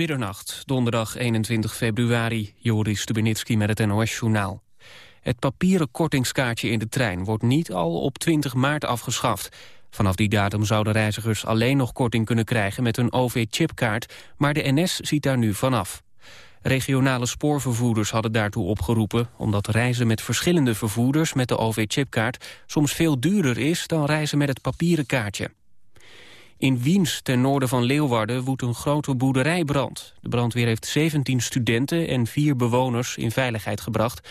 Middernacht, donderdag 21 februari, Joris Stubenitski met het NOS-journaal. Het papieren kortingskaartje in de trein wordt niet al op 20 maart afgeschaft. Vanaf die datum zouden reizigers alleen nog korting kunnen krijgen met een OV-chipkaart, maar de NS ziet daar nu vanaf. Regionale spoorvervoerders hadden daartoe opgeroepen... omdat reizen met verschillende vervoerders met de OV-chipkaart... soms veel duurder is dan reizen met het papieren kaartje. In Wiens, ten noorden van Leeuwarden, woedt een grote boerderijbrand. De brandweer heeft 17 studenten en vier bewoners in veiligheid gebracht.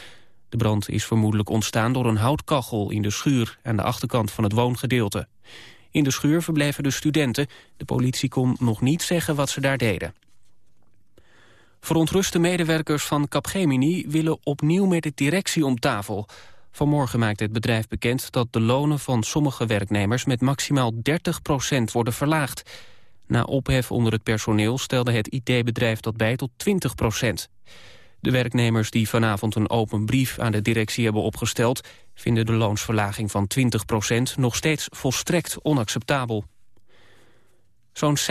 De brand is vermoedelijk ontstaan door een houtkachel in de schuur... aan de achterkant van het woongedeelte. In de schuur verbleven de studenten. De politie kon nog niet zeggen wat ze daar deden. Verontruste medewerkers van Capgemini willen opnieuw met de directie om tafel. Vanmorgen maakt het bedrijf bekend dat de lonen van sommige werknemers met maximaal 30% worden verlaagd. Na ophef onder het personeel stelde het IT-bedrijf dat bij tot 20% De werknemers die vanavond een open brief aan de directie hebben opgesteld... vinden de loonsverlaging van 20% nog steeds volstrekt onacceptabel. Zo'n 60.000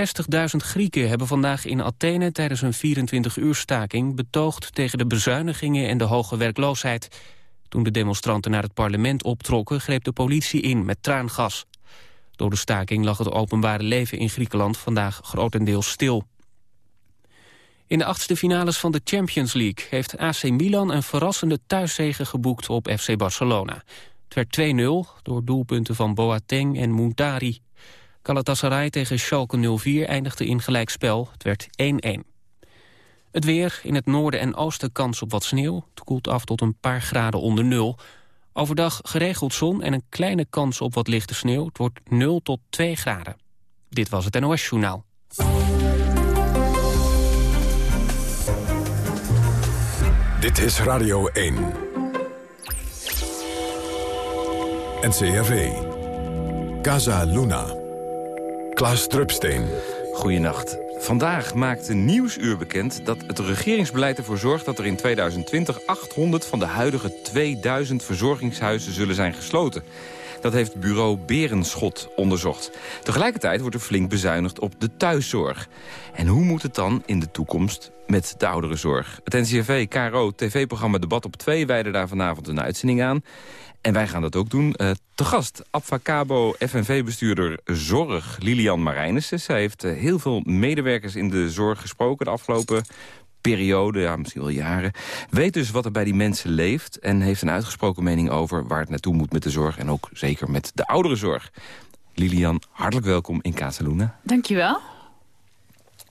Grieken hebben vandaag in Athene tijdens een 24-uur staking betoogd tegen de bezuinigingen en de hoge werkloosheid. Toen de demonstranten naar het parlement optrokken greep de politie in met traangas. Door de staking lag het openbare leven in Griekenland vandaag grotendeels stil. In de achtste finales van de Champions League heeft AC Milan een verrassende thuiszege geboekt op FC Barcelona. Het werd 2-0 door doelpunten van Boateng en Muntari. Galatasaray tegen Schalke 04 eindigde in gelijkspel. Het werd 1-1. Het weer, in het noorden en oosten kans op wat sneeuw. Het koelt af tot een paar graden onder nul. Overdag geregeld zon en een kleine kans op wat lichte sneeuw. Het wordt 0 tot 2 graden. Dit was het NOS Journaal. Dit is Radio 1. NCRV. Casa Luna. Klaas Drupsteen. Goedenacht. Vandaag maakt een Nieuwsuur bekend dat het regeringsbeleid ervoor zorgt... dat er in 2020 800 van de huidige 2000 verzorgingshuizen zullen zijn gesloten. Dat heeft bureau Berenschot onderzocht. Tegelijkertijd wordt er flink bezuinigd op de thuiszorg. En hoe moet het dan in de toekomst met de ouderenzorg? Het NCRV, KRO, tv-programma Debat op 2 wijden daar vanavond een uitzending aan. En wij gaan dat ook doen. Uh, te gast, Abfacabo FNV-bestuurder Zorg, Lilian Marijnissen. Zij heeft uh, heel veel medewerkers in de zorg gesproken de afgelopen periode, ja, misschien wel jaren. Weet dus wat er bij die mensen leeft en heeft een uitgesproken mening over waar het naartoe moet met de zorg en ook zeker met de ouderenzorg. Lilian, hartelijk welkom in Casaluna. Dankjewel.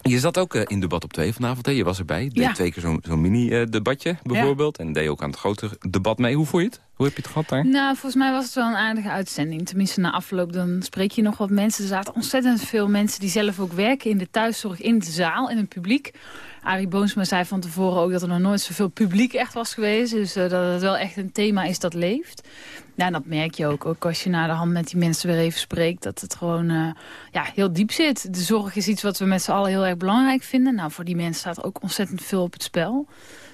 Je zat ook uh, in debat op twee vanavond, hè? je was erbij. Deed twee keer zo'n zo mini-debatje bijvoorbeeld. En deed ook aan het grote debat mee. Hoe vond je het? Hoe heb je het gehad daar? Nou, volgens mij was het wel een aardige uitzending. Tenminste, na afloop dan spreek je nog wat mensen. Er zaten ontzettend veel mensen die zelf ook werken in de thuiszorg, in de zaal, in het publiek. Arie Boomsma zei van tevoren ook dat er nog nooit zoveel publiek echt was geweest. Dus uh, dat het wel echt een thema is dat leeft. Ja, dat merk je ook. Ook als je naar de hand met die mensen weer even spreekt. Dat het gewoon uh, ja, heel diep zit. De zorg is iets wat we met z'n allen heel erg belangrijk vinden. Nou, voor die mensen staat ook ontzettend veel op het spel.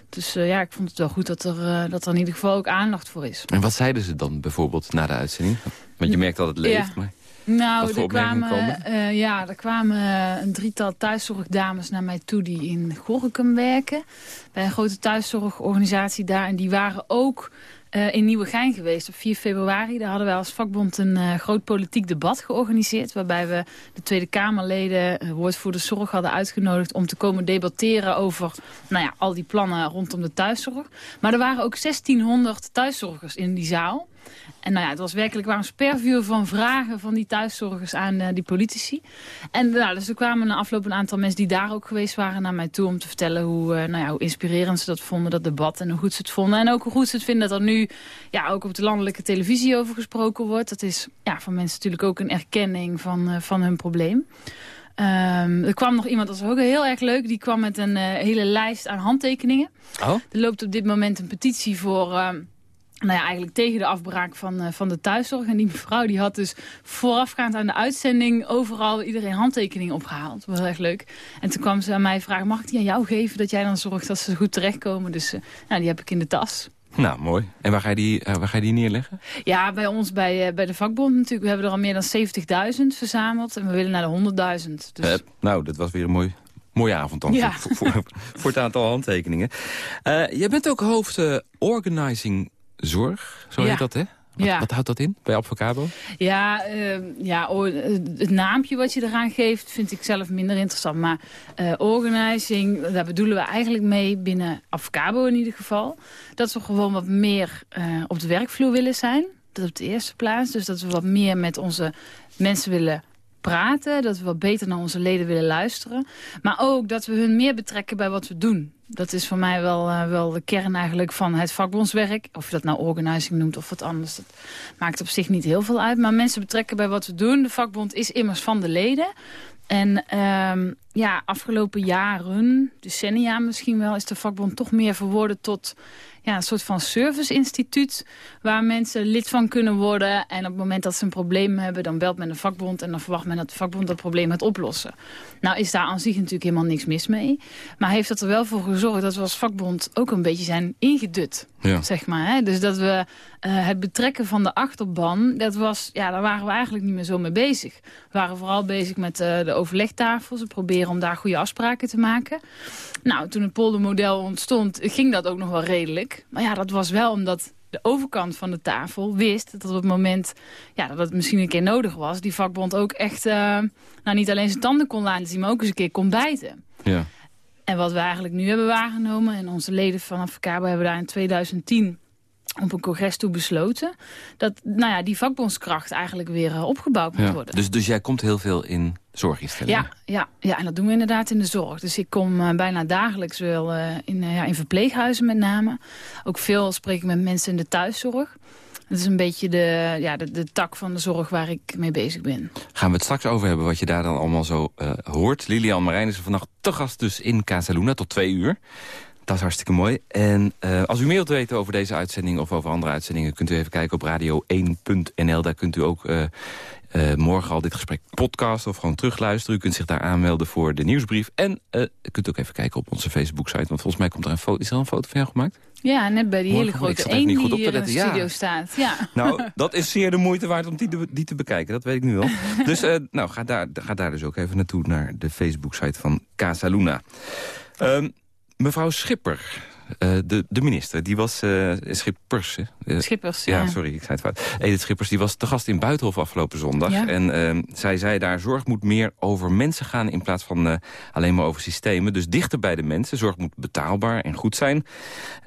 Dus uh, ja, ik vond het wel goed dat er, uh, dat er in ieder geval ook aandacht voor is. En wat zeiden ze dan bijvoorbeeld na de uitzending? Want je merkt dat het leeft, ja. maar... Nou, er kwamen, uh, ja, er kwamen een drietal thuiszorgdames naar mij toe die in Gorkum werken. Bij een grote thuiszorgorganisatie daar. En die waren ook uh, in Nieuwegein geweest op 4 februari. Daar hadden wij als vakbond een uh, groot politiek debat georganiseerd... waarbij we de Tweede Kamerleden, woordvoerders zorg hadden uitgenodigd... om te komen debatteren over nou ja, al die plannen rondom de thuiszorg. Maar er waren ook 1600 thuiszorgers in die zaal... En nou ja, het was werkelijk waar een spervuur van vragen van die thuiszorgers aan uh, die politici. En nou, dus er kwamen na afloop een aantal mensen die daar ook geweest waren naar mij toe om te vertellen hoe, uh, nou ja, hoe inspirerend ze dat vonden, dat debat. En hoe goed ze het vonden. En ook hoe goed ze het vinden dat er nu ja, ook op de landelijke televisie over gesproken wordt. Dat is ja, voor mensen natuurlijk ook een erkenning van, uh, van hun probleem. Um, er kwam nog iemand, dat was ook heel erg leuk, die kwam met een hele lijst aan handtekeningen. Oh? Er loopt op dit moment een petitie voor... Nou ja, eigenlijk tegen de afbraak van, uh, van de thuiszorg. En die mevrouw die had dus voorafgaand aan de uitzending overal iedereen handtekeningen opgehaald. Dat was heel erg leuk. En toen kwam ze aan mij vragen, mag ik die aan jou geven? Dat jij dan zorgt dat ze goed terechtkomen. Dus uh, nou, die heb ik in de tas. Nou, mooi. En waar ga je die, uh, waar ga je die neerleggen? Ja, bij ons, bij, uh, bij de vakbond natuurlijk. We hebben er al meer dan 70.000 verzameld. En we willen naar de 100.000. Dus... nou, dat was weer een mooi Mooie avond dan ja. voor, voor, voor, het aantal handtekeningen. Jij bent ook hoofd organizing zorg, zo heet dat hè? Wat, ja. wat, houdt dat in bij Advocabo? Ja, uh, ja, het naampje wat je eraan geeft vind ik zelf minder interessant. Maar uh, organizing, daar bedoelen we eigenlijk mee binnen Advocabo in ieder geval. Dat we gewoon wat meer uh, op de werkvloer willen zijn. Dat op de eerste plaats. Dus dat we wat meer met onze mensen willen praten. Dat we wat beter naar onze leden willen luisteren. Maar ook dat we hun meer betrekken bij wat we doen. Dat is voor mij wel, uh, wel de kern eigenlijk van het vakbondswerk. Of je dat nou organizing noemt of wat anders. Dat maakt op zich niet heel veel uit. Maar mensen betrekken bij wat we doen. De vakbond is immers van de leden. En um, ja, afgelopen jaren, decennia misschien wel... is de vakbond toch meer verworden tot ja, een soort van serviceinstituut... waar mensen lid van kunnen worden. En op het moment dat ze een probleem hebben... dan belt men de vakbond en dan verwacht men dat de vakbond dat probleem gaat oplossen. Nou is daar aan zich natuurlijk helemaal niks mis mee. Maar heeft dat er wel voor gezorgd dat we als vakbond ook een beetje zijn ingedut. Ja. Zeg maar, hè? Dus dat we uh, het betrekken van de achterban... Dat was, ja, daar waren we eigenlijk niet meer zo mee bezig. We waren vooral bezig met uh, de overlegtafels. We proberen om daar goede afspraken te maken. Nou, toen het poldermodel ontstond, ging dat ook nog wel redelijk. Maar ja, dat was wel omdat de overkant van de tafel wist dat op het moment ja, dat het misschien een keer nodig was... die vakbond ook echt uh, nou, niet alleen zijn tanden kon laten zien, maar ook eens een keer kon bijten. Ja. En wat we eigenlijk nu hebben waargenomen... en onze leden van Advocabo hebben daar in 2010 op een congres toe besloten... dat nou ja, die vakbondskracht eigenlijk weer uh, opgebouwd moet worden. Dus, dus jij komt heel veel in zorginstellingen? Ja, ja, ja, en dat doen we inderdaad in de zorg. Dus ik kom uh, bijna dagelijks wel uh, in, ja, in verpleeghuizen met name. Ook veel spreek ik met mensen in de thuiszorg. Dat is een beetje de, ja, de, de, tak van de zorg waar ik mee bezig ben. Gaan we het straks over hebben wat je daar dan allemaal zo hoort. Lilian Marijn is vannacht te gast dus in Casaluna tot twee uur. Dat is hartstikke mooi. En uh, als u meer wilt weten over deze uitzending of over andere uitzendingen... kunt u even kijken op radio1.nl. Daar kunt u ook uh, uh, morgen al dit gesprek podcast of gewoon terugluisteren. U kunt zich daar aanmelden voor de nieuwsbrief. En u kunt ook even kijken op onze Facebook-site. Want volgens mij komt er een foto. Is er een foto van jou gemaakt? Ja, net bij die hele grote één die hier in de studio staat. Ja. Nou, dat is zeer de moeite waard om die, die te bekijken. Dat weet ik nu wel. dus uh, nou, ga daar, ga daar dus ook even naartoe naar de Facebook-site van Casa Luna. Um, Mevrouw Schipper, uh, de, de minister, die was uh, Schippers. Uh, Schippers, ja. sorry, ik zei het fout. Edith Schippers, die was te gast in Buitenhof afgelopen zondag. Ja. En ehm, zij zei daar, zorg moet meer over mensen gaan... in plaats van alleen maar over systemen. Dus dichter bij de mensen. Zorg moet betaalbaar en goed zijn.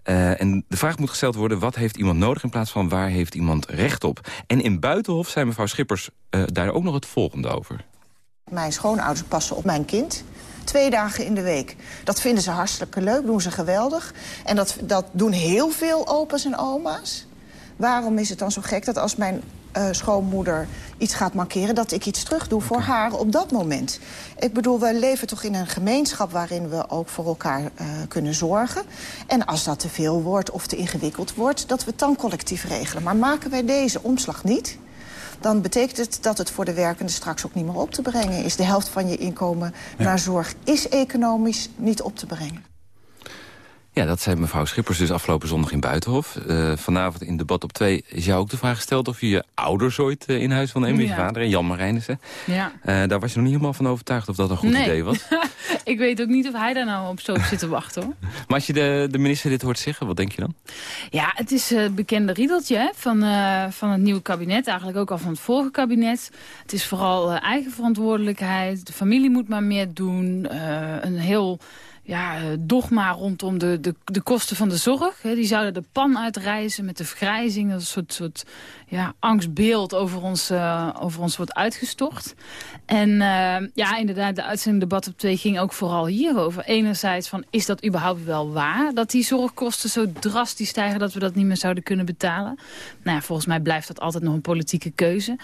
en de vraag moet gesteld worden, wat heeft iemand nodig... in plaats van waar heeft iemand recht op? En in Buitenhof zei mevrouw Schippers daar ook nog het volgende over. Mijn schoonouders passen op mijn kind... Twee dagen in de week. Dat vinden ze hartstikke leuk, doen ze geweldig. En dat, dat doen heel veel opa's en oma's. Waarom is het dan zo gek dat als mijn uh, schoonmoeder iets gaat markeren... dat ik iets terug doe voor haar op dat moment. Ik bedoel, we leven toch in een gemeenschap... waarin we ook voor elkaar uh, kunnen zorgen. En als dat te veel wordt of te ingewikkeld wordt... dat we het dan collectief regelen. Maar maken wij deze omslag niet dan betekent het dat het voor de werkende straks ook niet meer op te brengen is. De helft van je inkomen naar zorg is economisch niet op te brengen. Ja, dat zei mevrouw Schippers dus afgelopen zondag in Buitenhof. Uh, vanavond in debat op 2 is jou ook de vraag gesteld... of je je ouders ooit uh, in huis wil nemen, ja. je vader en Jan Marijnissen. Ja. Uh, daar was je nog niet helemaal van overtuigd of dat een goed nee. idee was. ik weet ook niet of hij daar nou op zo zit te wachten. hoor. maar als je de, de minister dit hoort zeggen, wat denk je dan? Ja, het is het bekende riedeltje hè, van, van het nieuwe kabinet. Eigenlijk ook al van het vorige kabinet. Het is vooral eigen verantwoordelijkheid. De familie moet maar meer doen. een heel ja, dogma rondom de, de, de kosten van de zorg. Die zouden de pan uitreizen met de vergrijzing. Dat een soort, soort ja, angstbeeld over ons, uh, over ons wordt uitgestort. En uh, ja, inderdaad, de uitzending debat op twee ging ook vooral hierover. Enerzijds van, is dat überhaupt wel waar? Dat die zorgkosten zo drastisch stijgen dat we dat niet meer zouden kunnen betalen? Nou ja, volgens mij blijft dat altijd nog een politieke keuze.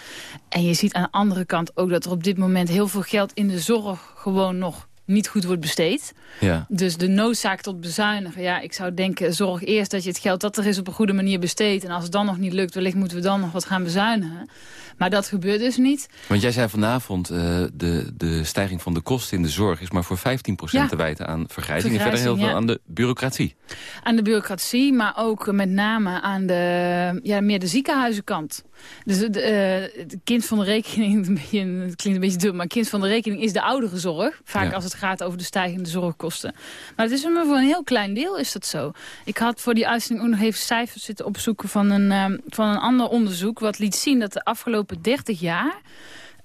En je ziet aan de andere kant ook dat er op dit moment heel veel geld in de zorg gewoon nog niet goed wordt besteed. Ja. Dus de noodzaak tot bezuinigen. Ja, ik zou denken, zorg eerst dat je het geld dat er is op een goede manier besteedt. En als het dan nog niet lukt, wellicht moeten we dan nog wat gaan bezuinigen. Maar dat gebeurt dus niet. Want jij zei vanavond, uh, de, de stijging van de kosten in de zorg... is maar voor 15% ja. te wijten aan vergrijzing. En verder heel veel ja. aan de bureaucratie. Aan de bureaucratie, maar ook met name aan de, ja, meer de ziekenhuizenkant. Dus het uh, kind van de rekening, het klinkt een beetje dum... maar kind van de rekening is de ouderenzorg. Vaak ja. als het gaat over de stijgende zorgkosten. Maar het is maar voor een heel klein deel is dat zo. Ik had voor die uitzending ook nog even cijfers zitten opzoeken van een, ehm, van een ander onderzoek... wat liet zien dat de afgelopen 30 jaar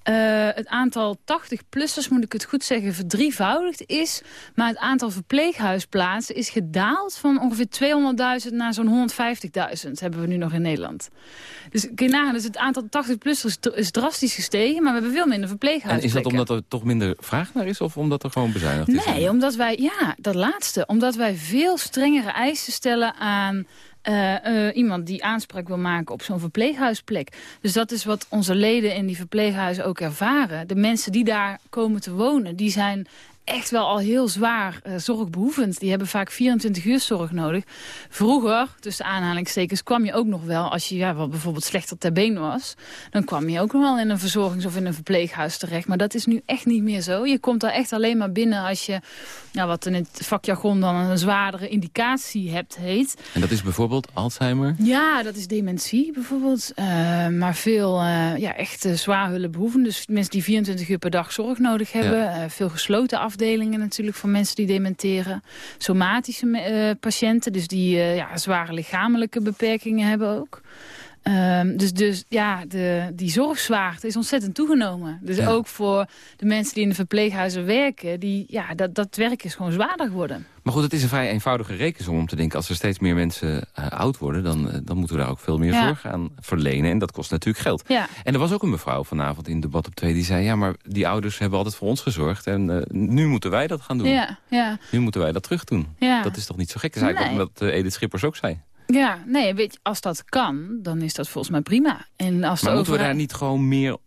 uh, het aantal 80-plussers, moet ik het goed zeggen, verdrievoudigd is. Maar het aantal verpleeghuisplaatsen is gedaald van ongeveer 200.000 naar zo'n 150.000 hebben we nu nog in Nederland. Dus kun je nagaan, dus het aantal 80-plussers is drastisch gestegen, maar we hebben veel minder verpleeghuisplekken. En is dat omdat er toch minder vraag naar is of omdat er gewoon bezuinigd is? Nee, omdat wij, ja, dat laatste. Omdat wij veel strengere eisen stellen aan uh, iemand die aanspraak wil maken op zo'n verpleeghuisplek. Dus dat is wat onze leden in die verpleeghuizen ook ervaren. De mensen die daar komen te wonen, die zijn echt wel al heel zwaar uh, zorgbehoevend. Die hebben vaak 24 uur zorg nodig. Vroeger, tussen aanhalingstekens, kwam je ook nog wel... als je ja, wat bijvoorbeeld slechter ter been was... dan kwam je ook nog wel in een verzorgings- of in een verpleeghuis terecht. Maar dat is nu echt niet meer zo. Je komt daar echt alleen maar binnen als je... Ja, wat in het vakjargon dan een zwaardere indicatie hebt, heet. En dat is bijvoorbeeld Alzheimer? Ja, dat is dementie bijvoorbeeld. Uh, maar veel uh, ja, echt zwaar hulpbehoevend. Dus mensen die 24 uur per dag zorg nodig hebben. veel gesloten af afdelingen natuurlijk voor mensen die dementeren. Somatische uh, patiënten, dus die uh, ja, zware lichamelijke beperkingen hebben ook. Um, dus, dus ja, de, die zorgzwaarte is ontzettend toegenomen. Dus ook voor de mensen die in de verpleeghuizen werken... Die, ja, dat, dat werk is gewoon zwaarder geworden. Maar goed, het is een vrij eenvoudige rekensom om te denken... als er steeds meer mensen uh, oud worden... Dan, uh, dan moeten we daar ook veel meer zorg aan verlenen. En dat kost natuurlijk geld. Ja. En er was ook een mevrouw vanavond in debat op 2 die zei... ja, maar die ouders hebben altijd voor ons gezorgd... en uh, nu moeten wij dat gaan doen. Ja, ja. Nu moeten wij dat terug doen. Ja. Dat is toch niet zo gek? Dat is eigenlijk wat Edith Schippers ook zei. Ja, nee, weet je, als dat kan, dan is dat volgens mij prima. En als maar moeten we daar niet gewoon meer...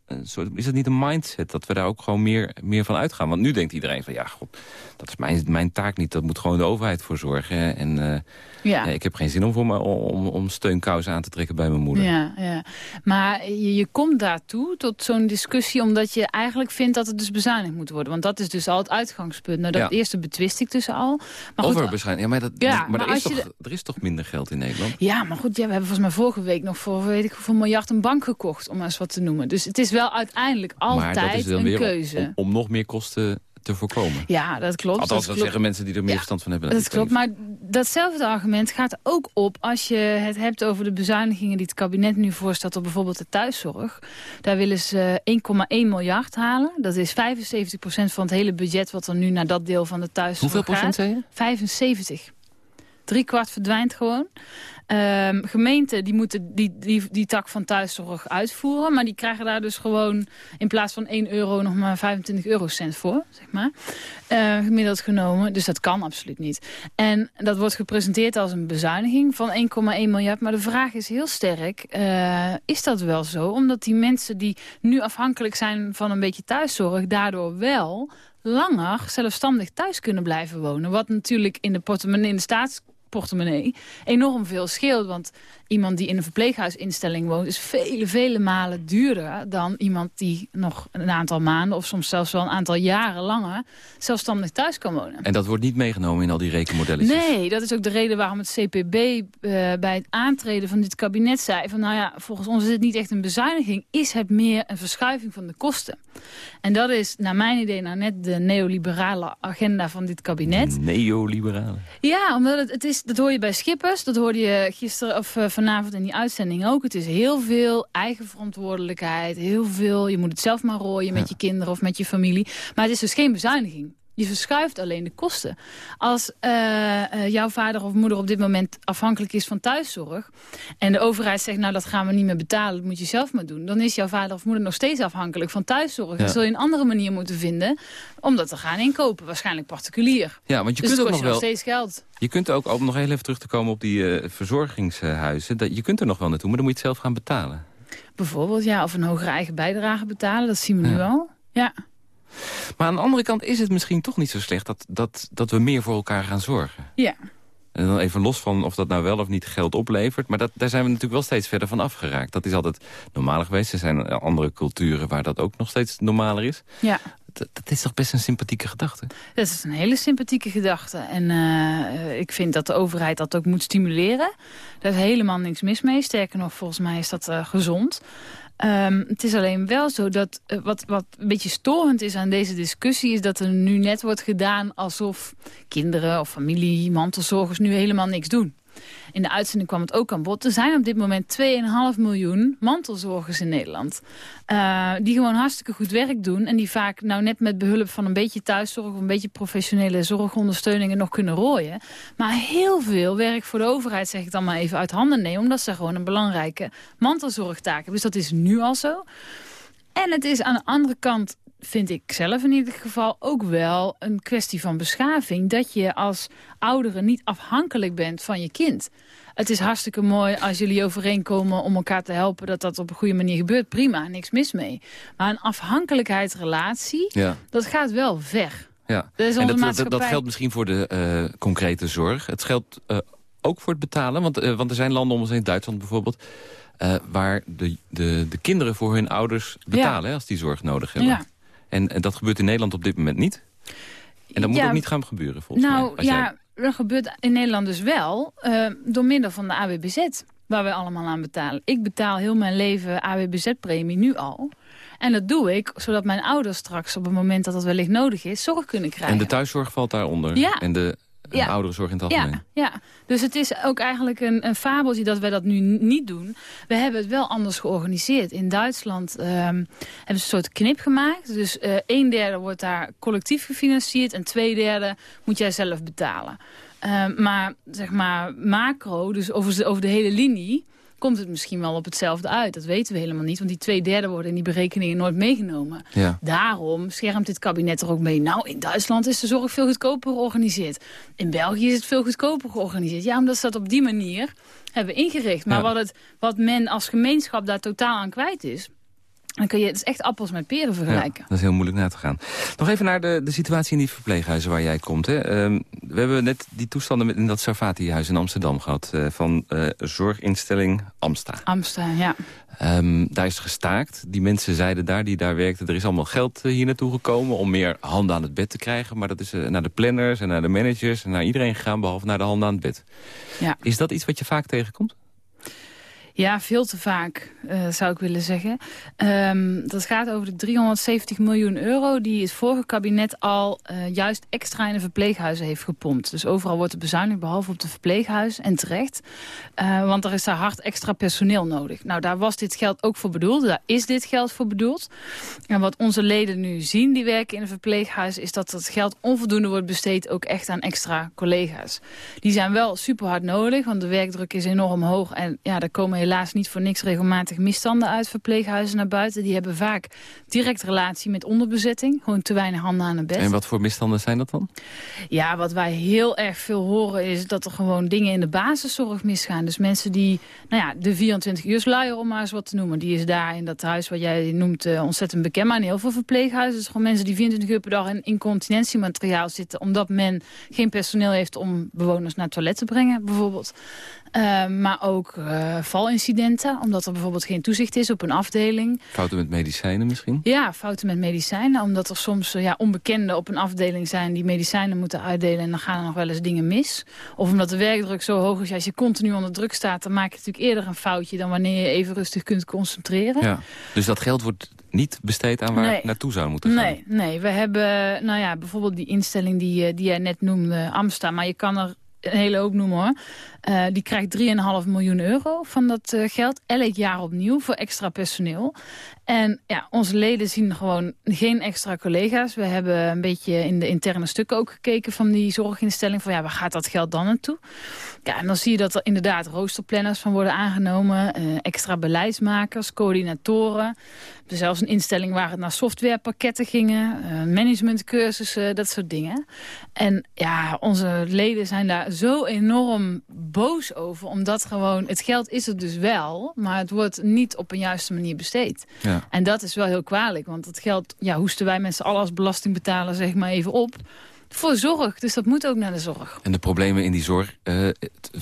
Is dat niet een mindset, dat we daar ook gewoon meer, meer van uitgaan? Want nu denkt iedereen van, ja, god, dat is mijn, mijn taak niet. Dat moet gewoon de overheid voor zorgen. En uh, ja. ik heb geen zin om, voor me, om, om steunkousen aan te trekken bij mijn moeder. Ja, ja. Maar je, je komt daartoe, tot zo'n discussie... omdat je eigenlijk vindt dat het dus bezuinigd moet worden. Want dat is dus al het uitgangspunt. Nou, dat ja. eerste betwist ik dus al. Maar Overbezuinigd, ja, maar, dat, ja, maar, maar er, is toch, de... er is toch minder geld in Nederland? Ja, maar goed, ja, we hebben volgens mij vorige week nog voor, weet ik hoeveel miljard een bank gekocht. Om maar eens wat te noemen. Dus het is wel uiteindelijk altijd maar dat is dan een weer keuze. Om, om nog meer kosten te voorkomen. Ja, dat klopt. Althans, dat, zeggen mensen die er meer verstand van hebben. Dat klopt, maar datzelfde argument gaat ook op als je het hebt over de bezuinigingen die het kabinet nu voorstelt op bijvoorbeeld de thuiszorg. Daar willen ze 1,1 miljard halen. Dat is 75% van het hele budget wat er nu naar dat deel van de thuiszorg Hoeveel procent zei je? 75. Drie kwart verdwijnt gewoon. Um, gemeenten die moeten die, die, die tak van thuiszorg uitvoeren. Maar die krijgen daar dus gewoon in plaats van 1 euro nog maar 25 eurocent voor. Zeg maar. Uh, gemiddeld genomen. Dus dat kan absoluut niet. En dat wordt gepresenteerd als een bezuiniging van 1,1 miljard. Maar de vraag is heel sterk. Uh, is dat wel zo? Omdat die mensen die nu afhankelijk zijn van een beetje thuiszorg... daardoor wel langer zelfstandig thuis kunnen blijven wonen. Wat natuurlijk in de portemonnee, in de staats portemonnee enorm veel scheelt. Want iemand die in een verpleeghuisinstelling woont... is vele, vele malen duurder dan iemand die nog een aantal maanden... of soms zelfs wel een aantal jaren langer zelfstandig thuis kan wonen. En dat wordt niet meegenomen in al die rekenmodellen? Nee, dat is ook de reden waarom het CPB uh, bij het aantreden van dit kabinet zei... van nou ja, volgens ons is het niet echt een bezuiniging... is het meer een verschuiving van de kosten. En dat is naar mijn idee nou net de neoliberale agenda van dit kabinet. Neoliberale? Ja, omdat het, het is, dat hoor je bij Schippers, dat hoorde je gisteren of uh, vanavond in die uitzending ook. Het is heel veel eigen verantwoordelijkheid, heel veel, je moet het zelf maar rooien met je kinderen of met je familie. Maar het is dus geen bezuiniging. Je verschuift alleen de kosten. Als uh, uh, jouw vader of moeder op dit moment afhankelijk is van thuiszorg... en de overheid zegt, nou dat gaan we niet meer betalen, dat moet je zelf maar doen... dan is jouw vader of moeder nog steeds afhankelijk van thuiszorg. Ja. Dan zul je een andere manier moeten vinden om dat te gaan inkopen. Waarschijnlijk particulier. Ja, want je dus kunt ook nog wel nog steeds geld. Je kunt ook, om nog heel even terug te komen op die uh, verzorgingshuizen... Dat, je kunt er nog wel naartoe, maar dan moet je het zelf gaan betalen. Bijvoorbeeld, ja, of een hogere eigen bijdrage betalen, dat zien we nu al. Ja. Maar aan de andere kant is het misschien toch niet zo slecht... dat, dat, dat we meer voor elkaar gaan zorgen. Ja. En dan even los van of dat nou wel of niet geld oplevert. Maar dat, daar zijn we natuurlijk wel steeds verder van afgeraakt. Dat is altijd normaler geweest. Er zijn andere culturen waar dat ook nog steeds normaler is. Ja. Dat, dat is toch best een sympathieke gedachte? Dat is een hele sympathieke gedachte. En uh, ik vind dat de overheid dat ook moet stimuleren. Daar is helemaal niks mis mee. Sterker nog, volgens mij is dat uh, gezond. Um, het is alleen wel zo dat uh, wat, wat een beetje storend is aan deze discussie... is dat er nu net wordt gedaan alsof kinderen of familie, mantelzorgers... nu helemaal niks doen. In de uitzending kwam het ook aan bod. Er zijn op dit moment 2,5 miljoen mantelzorgers in Nederland. Uh, die gewoon hartstikke goed werk doen. En die vaak nou net met behulp van een beetje thuiszorg... of een beetje professionele zorgondersteuningen nog kunnen rooien. Maar heel veel werk voor de overheid, zeg ik dan maar even, uit handen nemen. Omdat ze gewoon een belangrijke mantelzorgtaak hebben. Dus dat is nu al zo. En het is aan de andere kant vind ik zelf in ieder geval ook wel een kwestie van beschaving. Dat je als ouderen niet afhankelijk bent van je kind. Het is hartstikke mooi als jullie overeenkomen om elkaar te helpen... dat dat op een goede manier gebeurt. Prima, niks mis mee. Maar een afhankelijkheidsrelatie, ja. dat gaat wel ver. Ja. Dat en dat, dat, geldt misschien voor de uh, concrete zorg. Het geldt uh, ook voor het betalen. Want, uh, want er zijn landen om ons heen, Duitsland bijvoorbeeld... waar de, de, de kinderen voor hun ouders betalen ja. als die zorg nodig hebben. Ja. En, en, dat gebeurt in Nederland op dit moment niet. En dat moet ook niet gaan gebeuren, volgens nou, mij. Nou ja, dat gebeurt in Nederland dus wel uh, door middel van de AWBZ. Waar wij allemaal aan betalen. Ik betaal heel mijn leven AWBZ-premie nu al. En dat doe ik, zodat mijn ouders straks op het moment dat dat wellicht nodig is... zorg kunnen krijgen. En de thuiszorg valt daaronder? Ja. En de ja. ouderenzorg in het algemeen. Ja, ja, dus het is ook eigenlijk een, een fabeltje dat wij dat nu niet doen. We hebben het wel anders georganiseerd. In Duitsland um, hebben ze een soort knip gemaakt. Dus uh, een derde wordt daar collectief gefinancierd... en twee derde moet jij zelf betalen. Uh, maar zeg maar macro, dus over over de hele linie komt het misschien wel op hetzelfde uit. Dat weten we helemaal niet, want die twee derde worden in die berekeningen nooit meegenomen. Ja. Daarom schermt dit kabinet er ook mee. Nou, in Duitsland is de zorg veel goedkoper georganiseerd. In België is het veel goedkoper georganiseerd. Ja, omdat ze dat op die manier hebben ingericht. Maar wat, het, wat men als gemeenschap daar totaal aan kwijt is... Dan kun je het is echt appels met peren vergelijken. dat is heel moeilijk na te gaan. Nog even naar de, de situatie in die verpleeghuizen waar jij komt. Hè. Uh, we hebben net die toestanden in dat Sarfati-huis in Amsterdam gehad. Uh, van uh, zorginstelling Amsta. Amsta, ja. Um, daar is gestaakt. Die mensen zeiden daar, die daar werkten... er is allemaal geld hier naartoe gekomen om meer handen aan het bed te krijgen. Maar dat is naar de planners en naar de managers en naar iedereen gegaan... behalve naar de handen aan het bed. Ja. Is dat iets wat je vaak tegenkomt? Ja, veel te vaak, uh, zou ik willen zeggen. Um, dat gaat over de 370 miljoen euro die het vorige kabinet al uh, juist extra in de verpleeghuizen heeft gepompt. Dus overal wordt er bezuinigd, behalve op de verpleeghuizen. En terecht, uh, want er is daar hard extra personeel nodig. Nou, daar was dit geld ook voor bedoeld. Daar is dit geld voor bedoeld. En wat onze leden nu zien die werken in de verpleeghuizen... is dat dat geld onvoldoende wordt besteed ook echt aan extra collega's. Die zijn wel super hard nodig, want de werkdruk is enorm hoog. En ja, daar komen helaas niet voor niks regelmatig misstanden uit verpleeghuizen naar buiten. Die hebben vaak direct relatie met onderbezetting. Gewoon te weinig handen aan het bed. En wat voor misstanden zijn dat dan? Ja, wat wij heel erg veel horen is dat er gewoon dingen in de basiszorg misgaan. Dus mensen die, nou ja, de 24 uur sluier om maar eens wat te noemen. Die is daar in dat huis wat jij noemt uh, ontzettend bekend. Maar in heel veel verpleeghuizen is gewoon mensen die 24 uur per dag in incontinentiemateriaal zitten. Omdat men geen personeel heeft om bewoners naar het toilet te brengen bijvoorbeeld. Uh, maar ook uh, valincidenten, omdat er bijvoorbeeld geen toezicht is op een afdeling. Fouten met medicijnen misschien? Ja, fouten met medicijnen, omdat er soms uh, ja, onbekenden op een afdeling zijn die medicijnen moeten uitdelen en dan gaan er nog wel eens dingen mis. Of omdat de werkdruk zo hoog is, als je continu onder druk staat, dan maak je natuurlijk eerder een foutje dan wanneer je even rustig kunt concentreren. Ja. Dus dat geld wordt niet besteed aan waar nee. het naartoe zou moeten gaan? Nee, nee, we hebben nou ja, bijvoorbeeld die instelling die, die jij net noemde, Amsta, maar je kan er een hele hoop noemen hoor. Uh, die krijgt 3,5 miljoen euro van dat uh, geld. Elk jaar opnieuw voor extra personeel. En ja, onze leden zien gewoon geen extra collega's. We hebben een beetje in de interne stukken ook gekeken van die zorginstelling. Van ja, waar gaat dat geld dan naartoe? Ja, en dan zie je dat er inderdaad roosterplanners van worden aangenomen. Uh, extra beleidsmakers, coördinatoren. Er zelfs een instelling waar het naar softwarepakketten gingen. managementcursussen, dat soort dingen. En ja, onze leden zijn daar zo enorm boos over. Omdat gewoon, het geld is er dus wel, maar het wordt niet op een juiste manier besteed. Ja. En dat is wel heel kwalijk, want het geld ja, hoesten wij mensen alle als belastingbetaler zeg maar even op voor zorg. Dus dat moet ook naar de zorg. En de problemen in die, zorg, uh,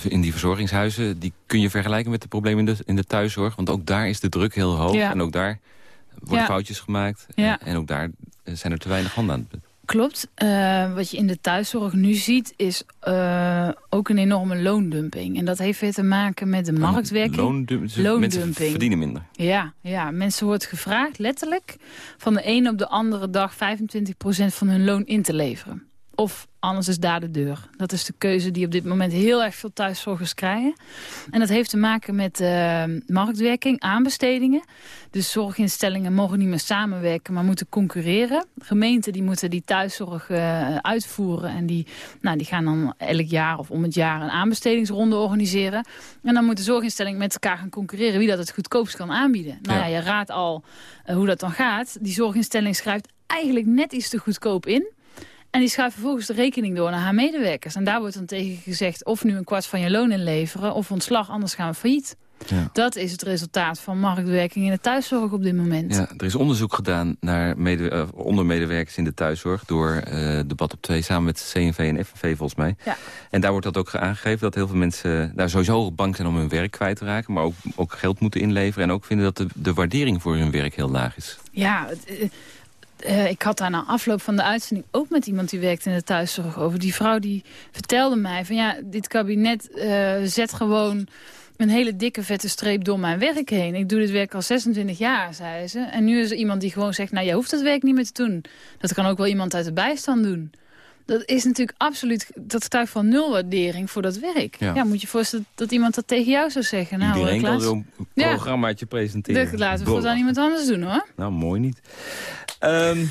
in die verzorgingshuizen... die kun je vergelijken met de problemen in de, in de thuiszorg? Want ook daar is de druk heel hoog. Ja. En ook daar worden ja. foutjes gemaakt. En, en, ook daar zijn er te weinig handen aan Klopt. Uh, wat je in de thuiszorg nu ziet is uh, ook een enorme loondumping. En dat heeft weer te maken met de marktwerking. Loondump loondumping. Mensen verdienen minder. Ja, ja, mensen wordt gevraagd letterlijk van de een op de andere dag 25% van hun loon in te leveren. Of anders is daar de deur. Dat is de keuze die op dit moment heel erg veel thuiszorgers krijgen. En dat heeft te maken met uh, marktwerking, aanbestedingen. Dus zorginstellingen mogen niet meer samenwerken, maar moeten concurreren. Gemeenten die moeten die thuiszorg uh, uitvoeren. En die, nou, die gaan dan elk jaar of om het jaar een aanbestedingsronde organiseren. En dan moeten zorginstellingen met elkaar gaan concurreren... wie dat het goedkoopst kan aanbieden. Nou ja, je raadt al uh, hoe dat dan gaat. Die zorginstelling schrijft eigenlijk net iets te goedkoop in... En die schuift vervolgens de rekening door naar haar medewerkers. En daar wordt dan tegen gezegd of nu een kwart van je loon inleveren... of ontslag, anders gaan we failliet. Ja. Dat is het resultaat van marktwerking in de thuiszorg op dit moment. Ja, er is onderzoek gedaan naar mede, uh, onder medewerkers in de thuiszorg... door uh, Debat op 2 samen met CNV en FNV volgens mij. Ja. En daar wordt dat ook aangegeven dat heel veel mensen daar sowieso bang zijn om hun werk kwijt te raken... maar ook, ook geld moeten inleveren en ook vinden dat de, de waardering voor hun werk heel laag is. Ja, uh, uh, ik had daar na afloop van de uitzending ook met iemand die werkt in de thuiszorg over. Die vrouw die vertelde mij van ja, dit kabinet uh, zet gewoon een hele dikke vette streep door mijn werk heen. Ik doe dit werk al 26 jaar, zei ze. En nu is er iemand die gewoon zegt, nou je hoeft dat werk niet meer te doen. Dat kan ook wel iemand uit de bijstand doen. Dat is natuurlijk absoluut, dat getuigt van nul waardering voor dat werk. Ja, moet je voorstellen dat iemand dat tegen jou zou zeggen. Nou, Iedereen kan zo'n programmaatje presenteren. Dat laten we voortaan iemand anders doen hoor. Nou, mooi niet. Um,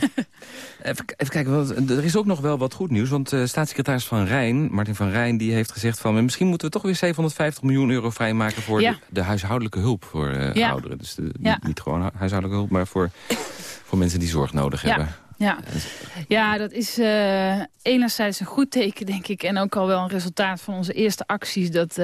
even, even, kijken, er is ook nog wel wat goed nieuws. Want uh, staatssecretaris Van Rijn, Martin van Rijn, die heeft gezegd van... misschien moeten we toch weer 750 miljoen euro vrijmaken... voor de, de, huishoudelijke hulp voor uh, ouderen. Dus de, niet, niet, gewoon huishoudelijke hulp, maar voor, voor mensen die zorg nodig hebben. Ja, ja dat is uh, enerzijds een goed teken, denk ik. En ook al wel een resultaat van onze eerste acties... dat,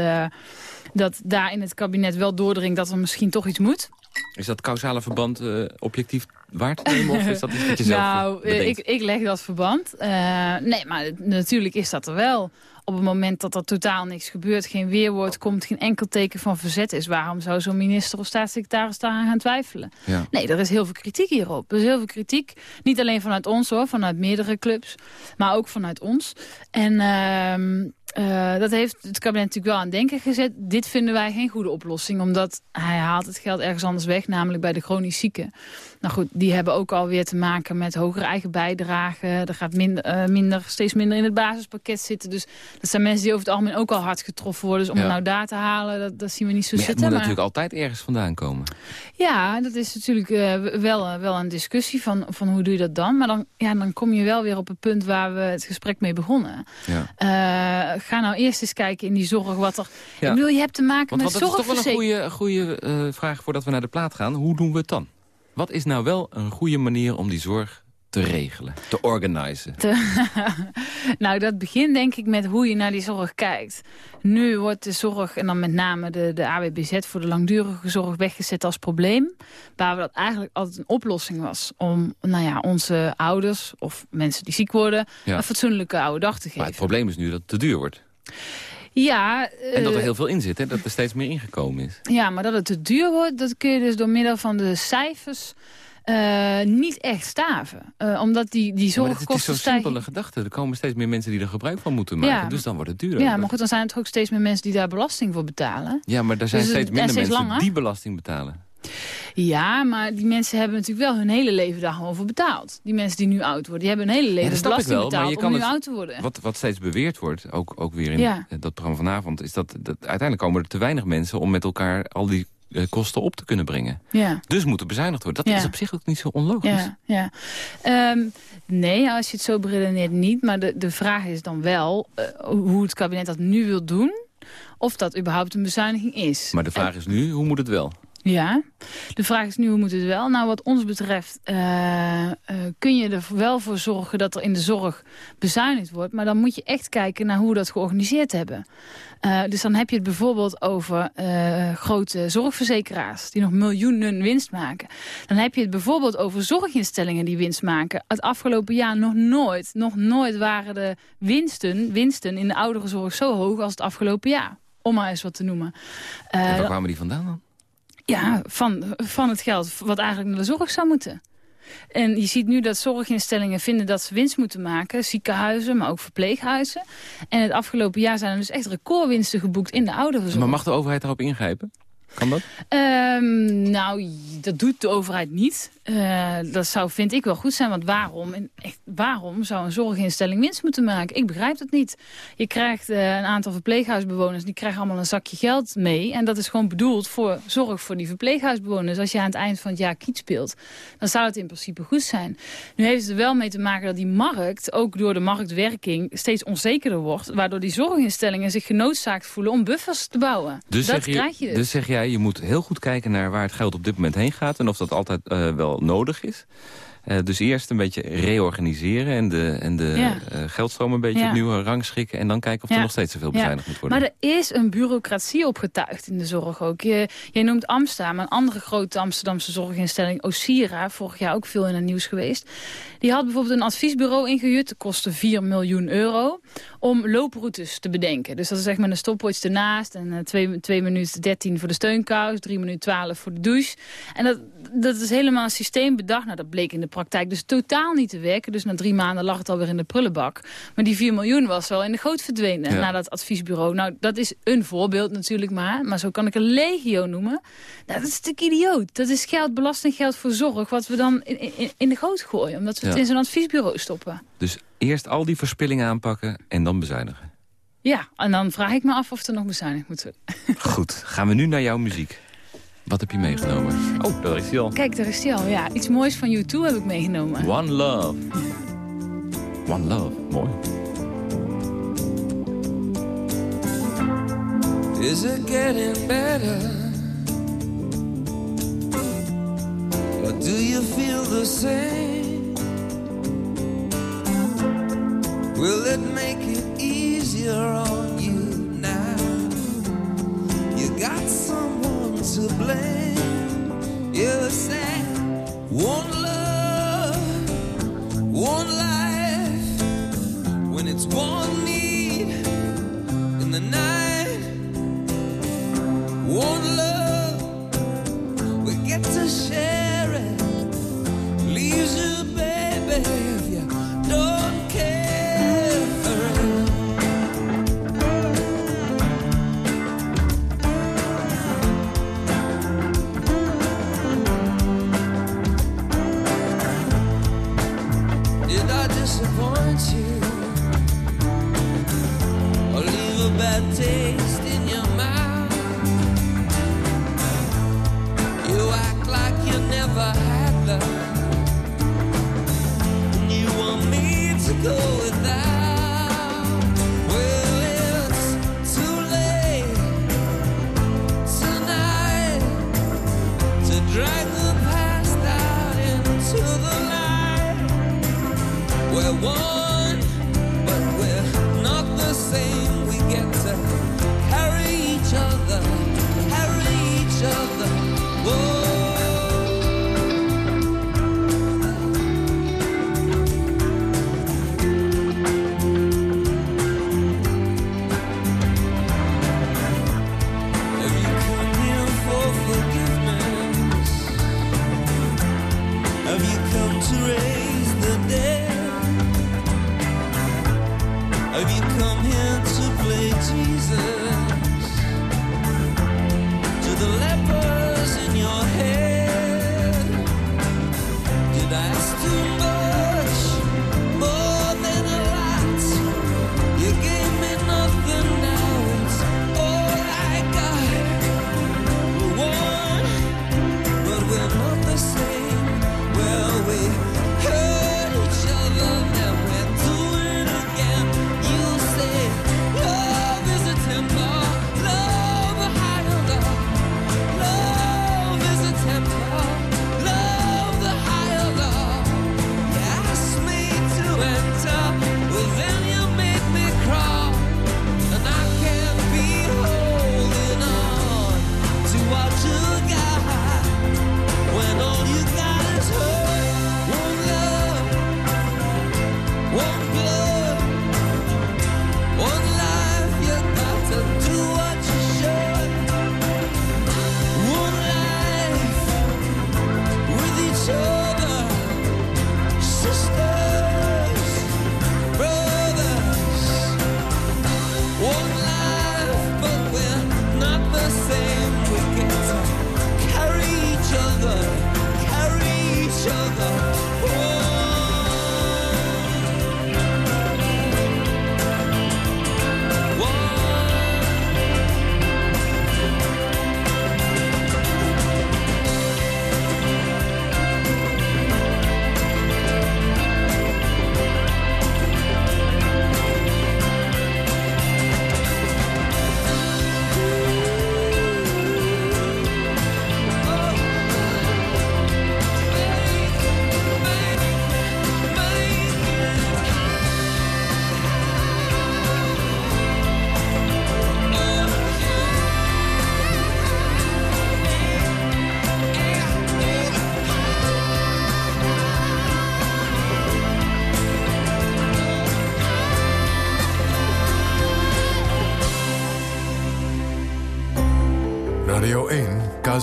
dat daar in het kabinet wel doordringt dat er misschien toch iets moet. Is dat causale verband uh, objectief waar te nemen? Of is dat iets wat je zelf Nou, eh, ik, ik leg dat verband. Uh, nee, maar natuurlijk is dat er wel. Op het moment dat er totaal niks gebeurt, geen weerwoord komt... geen enkel teken van verzet is... waarom zou zo'n minister of staatssecretaris daaraan gaan twijfelen? Ja. Nee, er is heel veel kritiek hierop. Er is heel veel kritiek. Niet alleen vanuit ons, hoor, vanuit meerdere clubs. Maar ook vanuit ons. En... Uh, uh, dat heeft het kabinet natuurlijk wel aan denken gezet. Dit vinden wij geen goede oplossing, omdat hij haalt het geld ergens anders weg, namelijk bij de chronisch zieken. Nou goed, die hebben ook alweer te maken met hogere eigen bijdragen. Er gaat minder, uh, minder, steeds minder in het basispakket zitten. Dus dat zijn mensen die over het algemeen ook al hard getroffen worden. Dus om het nou daar te halen, dat, dat zien we niet zo maar zitten. Het moet natuurlijk altijd ergens vandaan komen. Ja, dat is natuurlijk uh, wel, wel een discussie van, van hoe doe je dat dan. Maar dan, ja, dan kom je wel weer op het punt waar we het gesprek mee begonnen. Ja ga nou eerst eens kijken in die zorg wat er... Ja. Ik bedoel, je hebt te maken met zorgverzekering. Dat is toch wel een goede, goede uh, vraag voordat we naar de plaat gaan. Hoe doen we het dan? Wat is nou wel een goede manier om die zorg te regelen, te organiseren? nou, dat begint denk ik met hoe je naar die zorg kijkt. Nu wordt de zorg, en dan met name de, de AWBZ voor de langdurige zorg weggezet als probleem. Waar we dat eigenlijk altijd een oplossing was om nou ja, onze ouders of mensen die ziek worden... een fatsoenlijke oude dag te geven. Maar het probleem is nu dat het te duur wordt. Ja. en dat er heel veel in zit, hè? dat er steeds meer ingekomen is. Ja, maar dat het te duur wordt, dat kun je dus door middel van de cijfers... Uh, niet echt staven. Uh, omdat die, die zorgkosten ja, Het is zo'n simpele gedachte. Er komen steeds meer mensen die er gebruik van moeten maken. Ja, dus dan wordt het duurder. Ja, maar goed, dan zijn het ook steeds meer mensen die daar belasting voor betalen. Ja, maar er zijn dus steeds minder steeds mensen die belasting betalen. Ja, maar die mensen hebben natuurlijk wel hun hele leven daar gewoon voor betaald. Die mensen die nu oud worden, die hebben hun hele leven ja, belasting wel, betaald om nu oud te worden. Wat, wat steeds beweerd wordt, ook, ook weer in ja. dat programma vanavond... is dat, dat uiteindelijk komen er te weinig mensen om met elkaar al die eh, kosten op te kunnen brengen. Ja. Dus moet er bezuinigd worden. Dat is op zich ook niet zo onlogisch. Ja, ja. Um, nee, als je het zo beredeneert niet. Maar de, de vraag is dan wel uh, hoe het kabinet dat nu wil doen. Of dat überhaupt een bezuiniging is. Maar de vraag is nu, hoe moet het wel? Ja, de vraag is nu hoe moet het wel? Nou, wat ons betreft uh, uh, kun je er wel voor zorgen dat er in de zorg bezuinigd wordt. Maar dan moet je echt kijken naar hoe we dat georganiseerd hebben. Uh, dus dan heb je het bijvoorbeeld over grote zorgverzekeraars die nog miljoenen winst maken. Dan heb je het bijvoorbeeld over zorginstellingen die winst maken. Het afgelopen jaar nog nooit, nog nooit waren de winsten, winsten in de ouderenzorg zo hoog als het afgelopen jaar. Om maar eens wat te noemen. waar kwamen die vandaan dan? Ja, van, van het geld wat eigenlijk naar de zorg zou moeten. En je ziet nu dat zorginstellingen vinden dat ze winst moeten maken. Ziekenhuizen, maar ook verpleeghuizen. En het afgelopen jaar zijn er dus echt recordwinsten geboekt in de ouderenzorg. Maar mag de overheid daarop ingrijpen? Kan dat? Um, nou, dat doet de overheid niet. Uh, dat zou, vind ik wel goed zijn, want waarom, en echt, waarom zou een zorginstelling winst moeten maken? Ik begrijp het niet. Je krijgt uh, een aantal verpleeghuisbewoners, die krijgen allemaal een zakje geld mee. En dat is gewoon bedoeld voor zorg voor die verpleeghuisbewoners. Als je aan het eind van het jaar kiet speelt, dan zou het in principe goed zijn. Nu heeft het er wel mee te maken dat die markt, ook door de marktwerking, steeds onzekerder wordt. Waardoor die zorginstellingen zich genoodzaakt voelen om buffers te bouwen. Dus dat krijg je dus. Dus zeg jij, je moet heel goed kijken naar waar het geld op dit moment heen gaat. En of dat altijd uh, wel nodig is. Uh, dus eerst een beetje reorganiseren en de, en de ja. uh, geldstroom een beetje ja. opnieuw rangschikken... en dan kijken of er nog steeds zoveel bezuinigd moet worden. Maar er is een bureaucratie opgetuigd in de zorg ook. Je, je noemt Amsta, maar een andere grote Amsterdamse zorginstelling... Osira, vorig jaar ook veel in het nieuws geweest... die had bijvoorbeeld een adviesbureau ingehuurd... dat kostte 4 miljoen euro om looproutes te bedenken. Dus dat is zeg maar een stopwatch ernaast... en uh, 2, 2 minuten 13 voor de steunkous, 3 minuten 12 voor de douche. En dat, dat is helemaal een systeem bedacht. Nou, dat bleek in de praktijk dus totaal niet te werken. Dus na drie maanden lag het alweer in de prullenbak. Maar die 4 miljoen was wel in de goot verdwenen ja. na dat adviesbureau. Nou, dat is een voorbeeld natuurlijk maar. Maar zo kan ik een legio noemen. Nou, dat is natuurlijk idioot. Dat is geld, belastinggeld voor zorg... wat we dan in, in, in de goot gooien. Omdat we ja. Het in zo'n adviesbureau stoppen. Dus eerst al die verspillingen aanpakken en dan bezuinigen. Ja, en dan vraag ik me af of er nog bezuinigd moet worden. Goed, gaan we nu naar jouw muziek. Wat heb je meegenomen? Oh, daar is hij al. Kijk, daar is hij al. Ja, iets moois van U2 heb ik meegenomen. One Love. One Love, mooi. Is it getting better? Or do you feel the same? Will it make it easier on you now? You got someone to blame. You said one love, one life. When it's one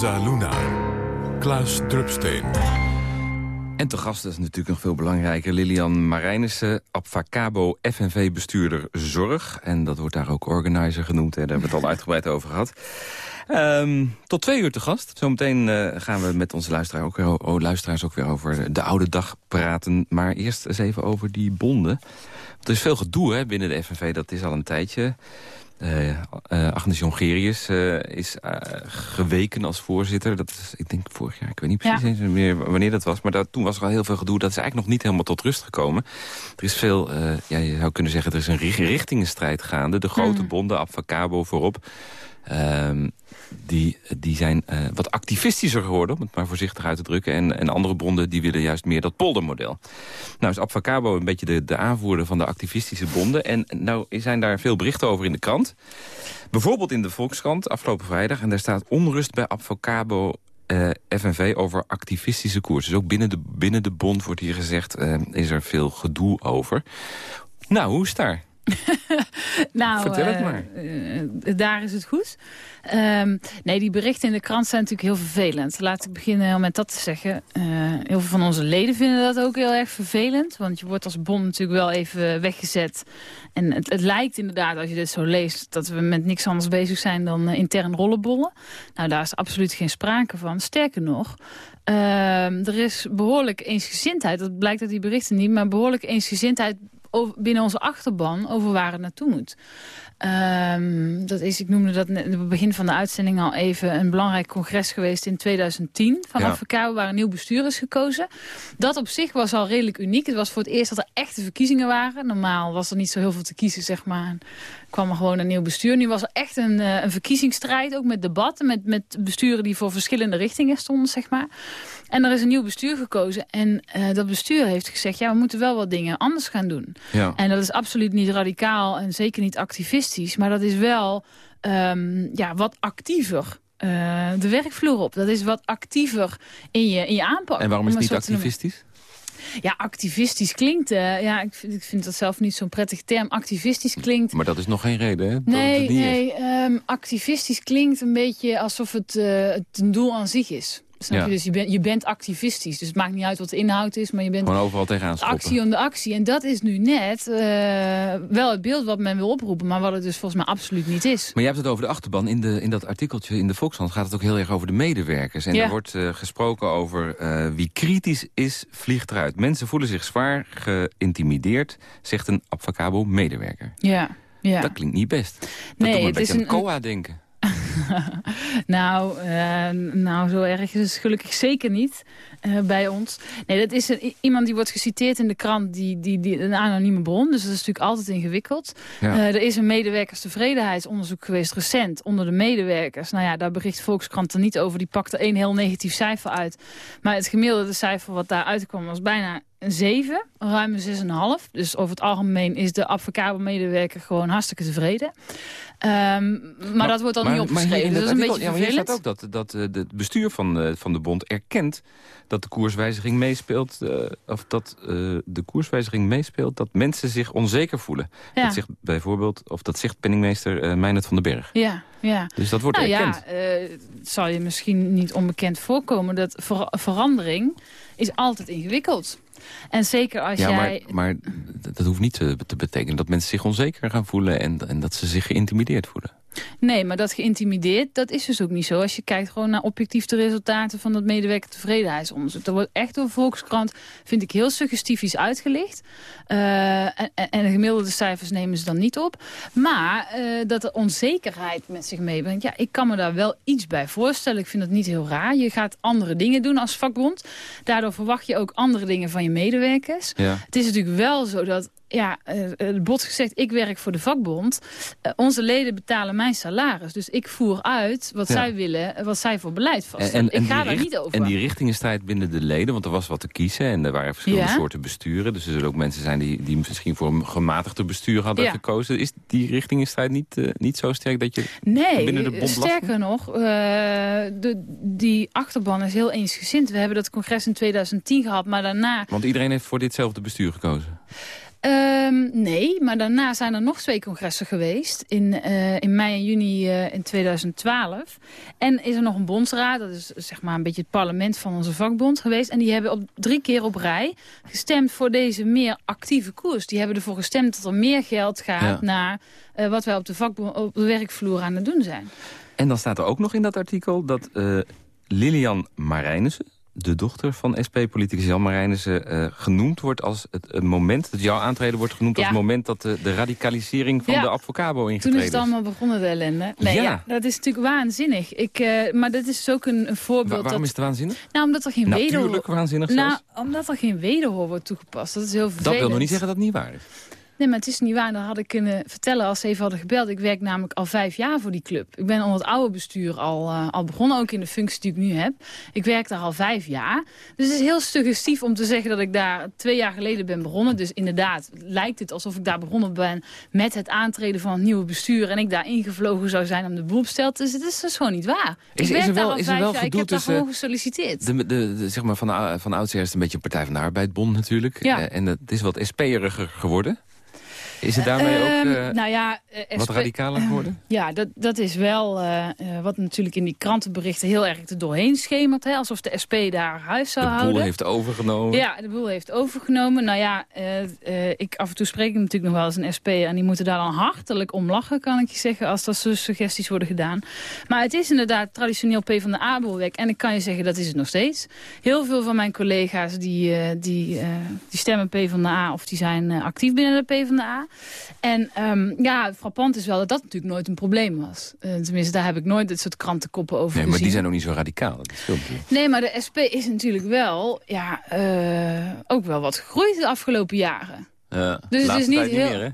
Casa Luna. Klaas Drupsteen. En te gast is natuurlijk nog veel belangrijker. Lilian Marijnissen, Abfacabo FNV-bestuurder Zorg. En dat wordt daar ook organizer genoemd. Hè. Daar hebben we het al uitgebreid over gehad. Ehm, tot twee uur te gast. Zometeen uh, gaan we met onze luisteraar ook weer, oh, luisteraars ook weer over de oude dag praten. Maar eerst eens even over die bonden. Er is veel gedoe hè, binnen de FNV, dat is al een tijdje. Uh, Agnes Jongerius uh, is geweken als voorzitter. Dat is, ik denk vorig jaar, ik weet niet precies ja. meer wanneer dat was. Maar dat, toen was er al heel veel gedoe. Dat is eigenlijk nog niet helemaal tot rust gekomen. Er is veel, ja, je zou kunnen zeggen, er is een richtingenstrijd gaande. De grote mm. bonden, Abfacabo voorop. Ehm, die, die zijn uh, wat activistischer geworden, om het maar voorzichtig uit te drukken. En, en andere bonden die willen juist meer dat poldermodel. Nou is Abfacabo een beetje de, de aanvoerder van de activistische bonden. En nou zijn daar veel berichten over in de krant. Bijvoorbeeld in de Volkskrant afgelopen vrijdag. En daar staat onrust bij Abfacabo eh, FNV over activistische koersen. Dus ook binnen de, binnen de bond wordt hier gezegd, uh, is er veel gedoe over. Nou, hoe is daar? nou, Vertel het maar. Uh, daar is het goed. Um, nee, die berichten in de krant zijn natuurlijk heel vervelend. Laat ik beginnen met dat te zeggen. Uh, heel veel van onze leden vinden dat ook heel erg vervelend. Want je wordt als bond natuurlijk wel even weggezet. En het, het, lijkt inderdaad, als je dit zo leest... dat we met niks anders bezig zijn dan uh, intern rollenbollen. Nou, daar is absoluut geen sprake van. Sterker nog, uh, er is behoorlijk eensgezindheid. Dat blijkt uit die berichten niet, maar behoorlijk eensgezindheid binnen onze achterban over waar het naartoe moet. Um, dat is, ik noemde dat net, het begin van de uitzending al even... een belangrijk congres geweest in 2010 van ja. waar een nieuw bestuur is gekozen. Dat op zich was al redelijk uniek. Het was voor het eerst dat er echte verkiezingen waren. Normaal was er niet zo heel veel te kiezen, zeg maar kwam er gewoon een nieuw bestuur. Nu was er echt een, uh, een verkiezingsstrijd, ook met debatten, met, met besturen die voor verschillende richtingen stonden, zeg maar. En er is een nieuw bestuur gekozen. En uh, dat bestuur heeft gezegd, ja, we moeten wel wat dingen anders gaan doen. Ja. En dat is absoluut niet radicaal en zeker niet activistisch. Maar dat is wel um, ja, wat actiever. Uh, de werkvloer op. Dat is wat actiever in je, in je aanpak. En waarom is het niet activistisch? Ja, activistisch klinkt. Uh, ja, ik vind, ik vind dat zelf niet zo'n prettig term. Activistisch klinkt... Maar dat is nog geen reden, hè? nee, nee um, activistisch klinkt een beetje alsof het, uh, het een doel aan zich is. Snap je? Dus je, bent je bent activistisch. Dus het maakt niet uit wat de inhoud is, maar je bent... Gewoon overal tegenaan schoppen. Actie om de actie. En dat is nu net uh, wel het beeld wat men wil oproepen, maar wat het dus volgens mij absoluut niet is. Maar je hebt het over de achterban. In, de, in dat artikeltje in de Volkskrant gaat het ook heel erg over de medewerkers. En ja. er wordt uh, gesproken over uh, wie kritisch is, vliegt eruit. Mensen voelen zich zwaar geïntimideerd, zegt een Abfacabo medewerker. Ja. Ja. Dat klinkt niet best. Dat nee, doet me een beetje aan COA denken. nou, uh, nou, zo erg is het gelukkig zeker niet uh, bij ons. Nee, dat is een, iemand die wordt geciteerd in de krant, die, die, die, een anonieme bron. Dus dat is natuurlijk altijd ingewikkeld. Ja. Uh, er is een medewerkerstevredenheidsonderzoek geweest recent onder de medewerkers. Nou ja, daar bericht Volkskrant er niet over. Die pakte één heel negatief cijfer uit. Maar het gemiddelde cijfer wat daar uitkwam was bijna een 7, ruim een 6,5. Dus over het algemeen is de advocabel-medewerker gewoon hartstikke tevreden. Um, maar, maar, dat wordt dan maar, niet opgeschreven. Dus dat is een beetje ja, maar hier staat ook dat, dat uh, het bestuur van, uh, van de bond erkent dat de koerswijziging meespeelt... Uh, of dat de koerswijziging meespeelt dat mensen zich onzeker voelen. Ja. Dat zegt bijvoorbeeld, of dat zegt penningmeester uh, van den Berg. Ja, ja. Dus dat wordt nou, erkend. Ja, het zal je misschien niet onbekend voorkomen... dat ver verandering is altijd ingewikkeld. En zeker als ja, jij... Maar, maar dat hoeft niet te, te, betekenen dat mensen zich onzeker gaan voelen... En, en dat ze zich geïntimideerd voelen. Nee, maar dat geïntimideerd, dat is dus ook niet zo. Als je kijkt gewoon naar objectief de resultaten van dat medewerker-tevredenheidsonderzoek. Dat wordt echt door Volkskrant, vind ik, heel suggestief uitgelicht. Uh, en, en, de gemiddelde cijfers nemen ze dan niet op. Maar uh, dat er onzekerheid met zich meebrengt, ja, ik kan me daar wel iets bij voorstellen. Ik vind dat niet heel raar. Je gaat andere dingen doen als vakbond. Daardoor verwacht je ook andere dingen van je medewerkers. Ja. Het is natuurlijk wel zo dat ja, het bot gezegd, ik werk voor de vakbond. Uh, onze leden betalen mijn salaris. Dus ik voer uit wat ja. zij willen, wat zij voor beleid vaststellen. Ik ga daar niet over. En die richtingenstrijd binnen de leden, want er was wat te kiezen... en er waren verschillende ja. soorten besturen. Dus er zullen ook mensen zijn die, die misschien voor een gematigde bestuur hadden ja. gekozen. Is die richtingenstrijd niet, uh, niet zo sterk dat je nee, binnen de bond sterker nog, de, die achterban is heel eensgezind. We hebben dat congres in 2010 gehad, maar daarna... Want iedereen heeft voor ditzelfde bestuur gekozen? Um, nee, maar daarna zijn er nog twee congressen geweest. In, uh, in mei en juni uh, in 2012. En is er nog een bondsraad. Dat is zeg maar een beetje het parlement van onze vakbond geweest. En die hebben op drie keer op rij gestemd voor deze meer actieve koers. Die hebben ervoor gestemd dat er meer geld gaat ja. naar uh, wat wij op de, vakbond, op de werkvloer aan het doen zijn. En dan staat er ook nog in dat artikel dat Lilian Marijnissen de dochter van SP-politicus Jan Marijnissen uh, genoemd wordt als het, het, moment... dat jouw aantreden wordt genoemd als het moment dat de, de radicalisering van ja. de Avocabo ingetreden is. Toen is het allemaal begonnen, de ellende. Nee, ja. ja dat is natuurlijk waanzinnig. Ik, uh, maar dat is dus ook een, een voorbeeld... Wa waarom dat, is het waanzinnig? Nou, omdat er geen Natuurlijk wederhoor... waanzinnig Nou, omdat er geen wederhoor wordt toegepast. Dat is heel vervelend. Dat wil nog niet zeggen dat het niet waar is. Nee, maar het is niet waar. Dat had ik kunnen vertellen als ze even hadden gebeld. Ik werk namelijk al vijf jaar voor die club. Ik ben onder het oude bestuur al, uh, al begonnen, ook in de functie die ik nu heb. Ik werk daar al vijf jaar. Dus het is heel suggestief om te zeggen dat ik daar twee jaar geleden ben begonnen. Dus inderdaad lijkt het alsof ik daar begonnen ben met het aantreden van het nieuwe bestuur. En ik daar ingevlogen zou zijn om de boel op stel. Dus het is dus gewoon niet waar. Is, ik is er wel, daar al is er wel. Ik heb daar gewoon gesolliciteerd. De, de, de, zeg maar van, van oudsher is het een beetje een Partij van de Arbeidbond natuurlijk. Ja. Uh, en het is wat SP-eriger geworden. Is het daarmee ook uh, nou ja, uh, wat radicaler geworden? Ja, dat, dat is wel wat natuurlijk in die krantenberichten heel erg er doorheen schemert. Hè, alsof de SP daar huis zou de houden. De boel heeft overgenomen. Ja, de boel heeft overgenomen. Nou ja, ik af en toe spreek ik natuurlijk nog wel eens een SP... en die moeten daar dan hartelijk om lachen, kan ik je zeggen... als dat soort suggesties worden gedaan. Maar het is inderdaad traditioneel P van de A-bolwerk. En ik kan je zeggen, dat is het nog steeds. Heel veel van mijn collega's die, die, die stemmen P van de A... of die zijn actief binnen de P van de A... En um, ja, frappant is wel dat dat natuurlijk nooit een probleem was. Uh, tenminste, daar heb ik nooit dit soort krantenkoppen over nee, gezien. maar die zijn ook niet zo radicaal. Dat nee, maar de SP is natuurlijk wel, ja, uh, ook wel wat gegroeid de afgelopen jaren. Ja, dus het is niet heel... Meer, hè?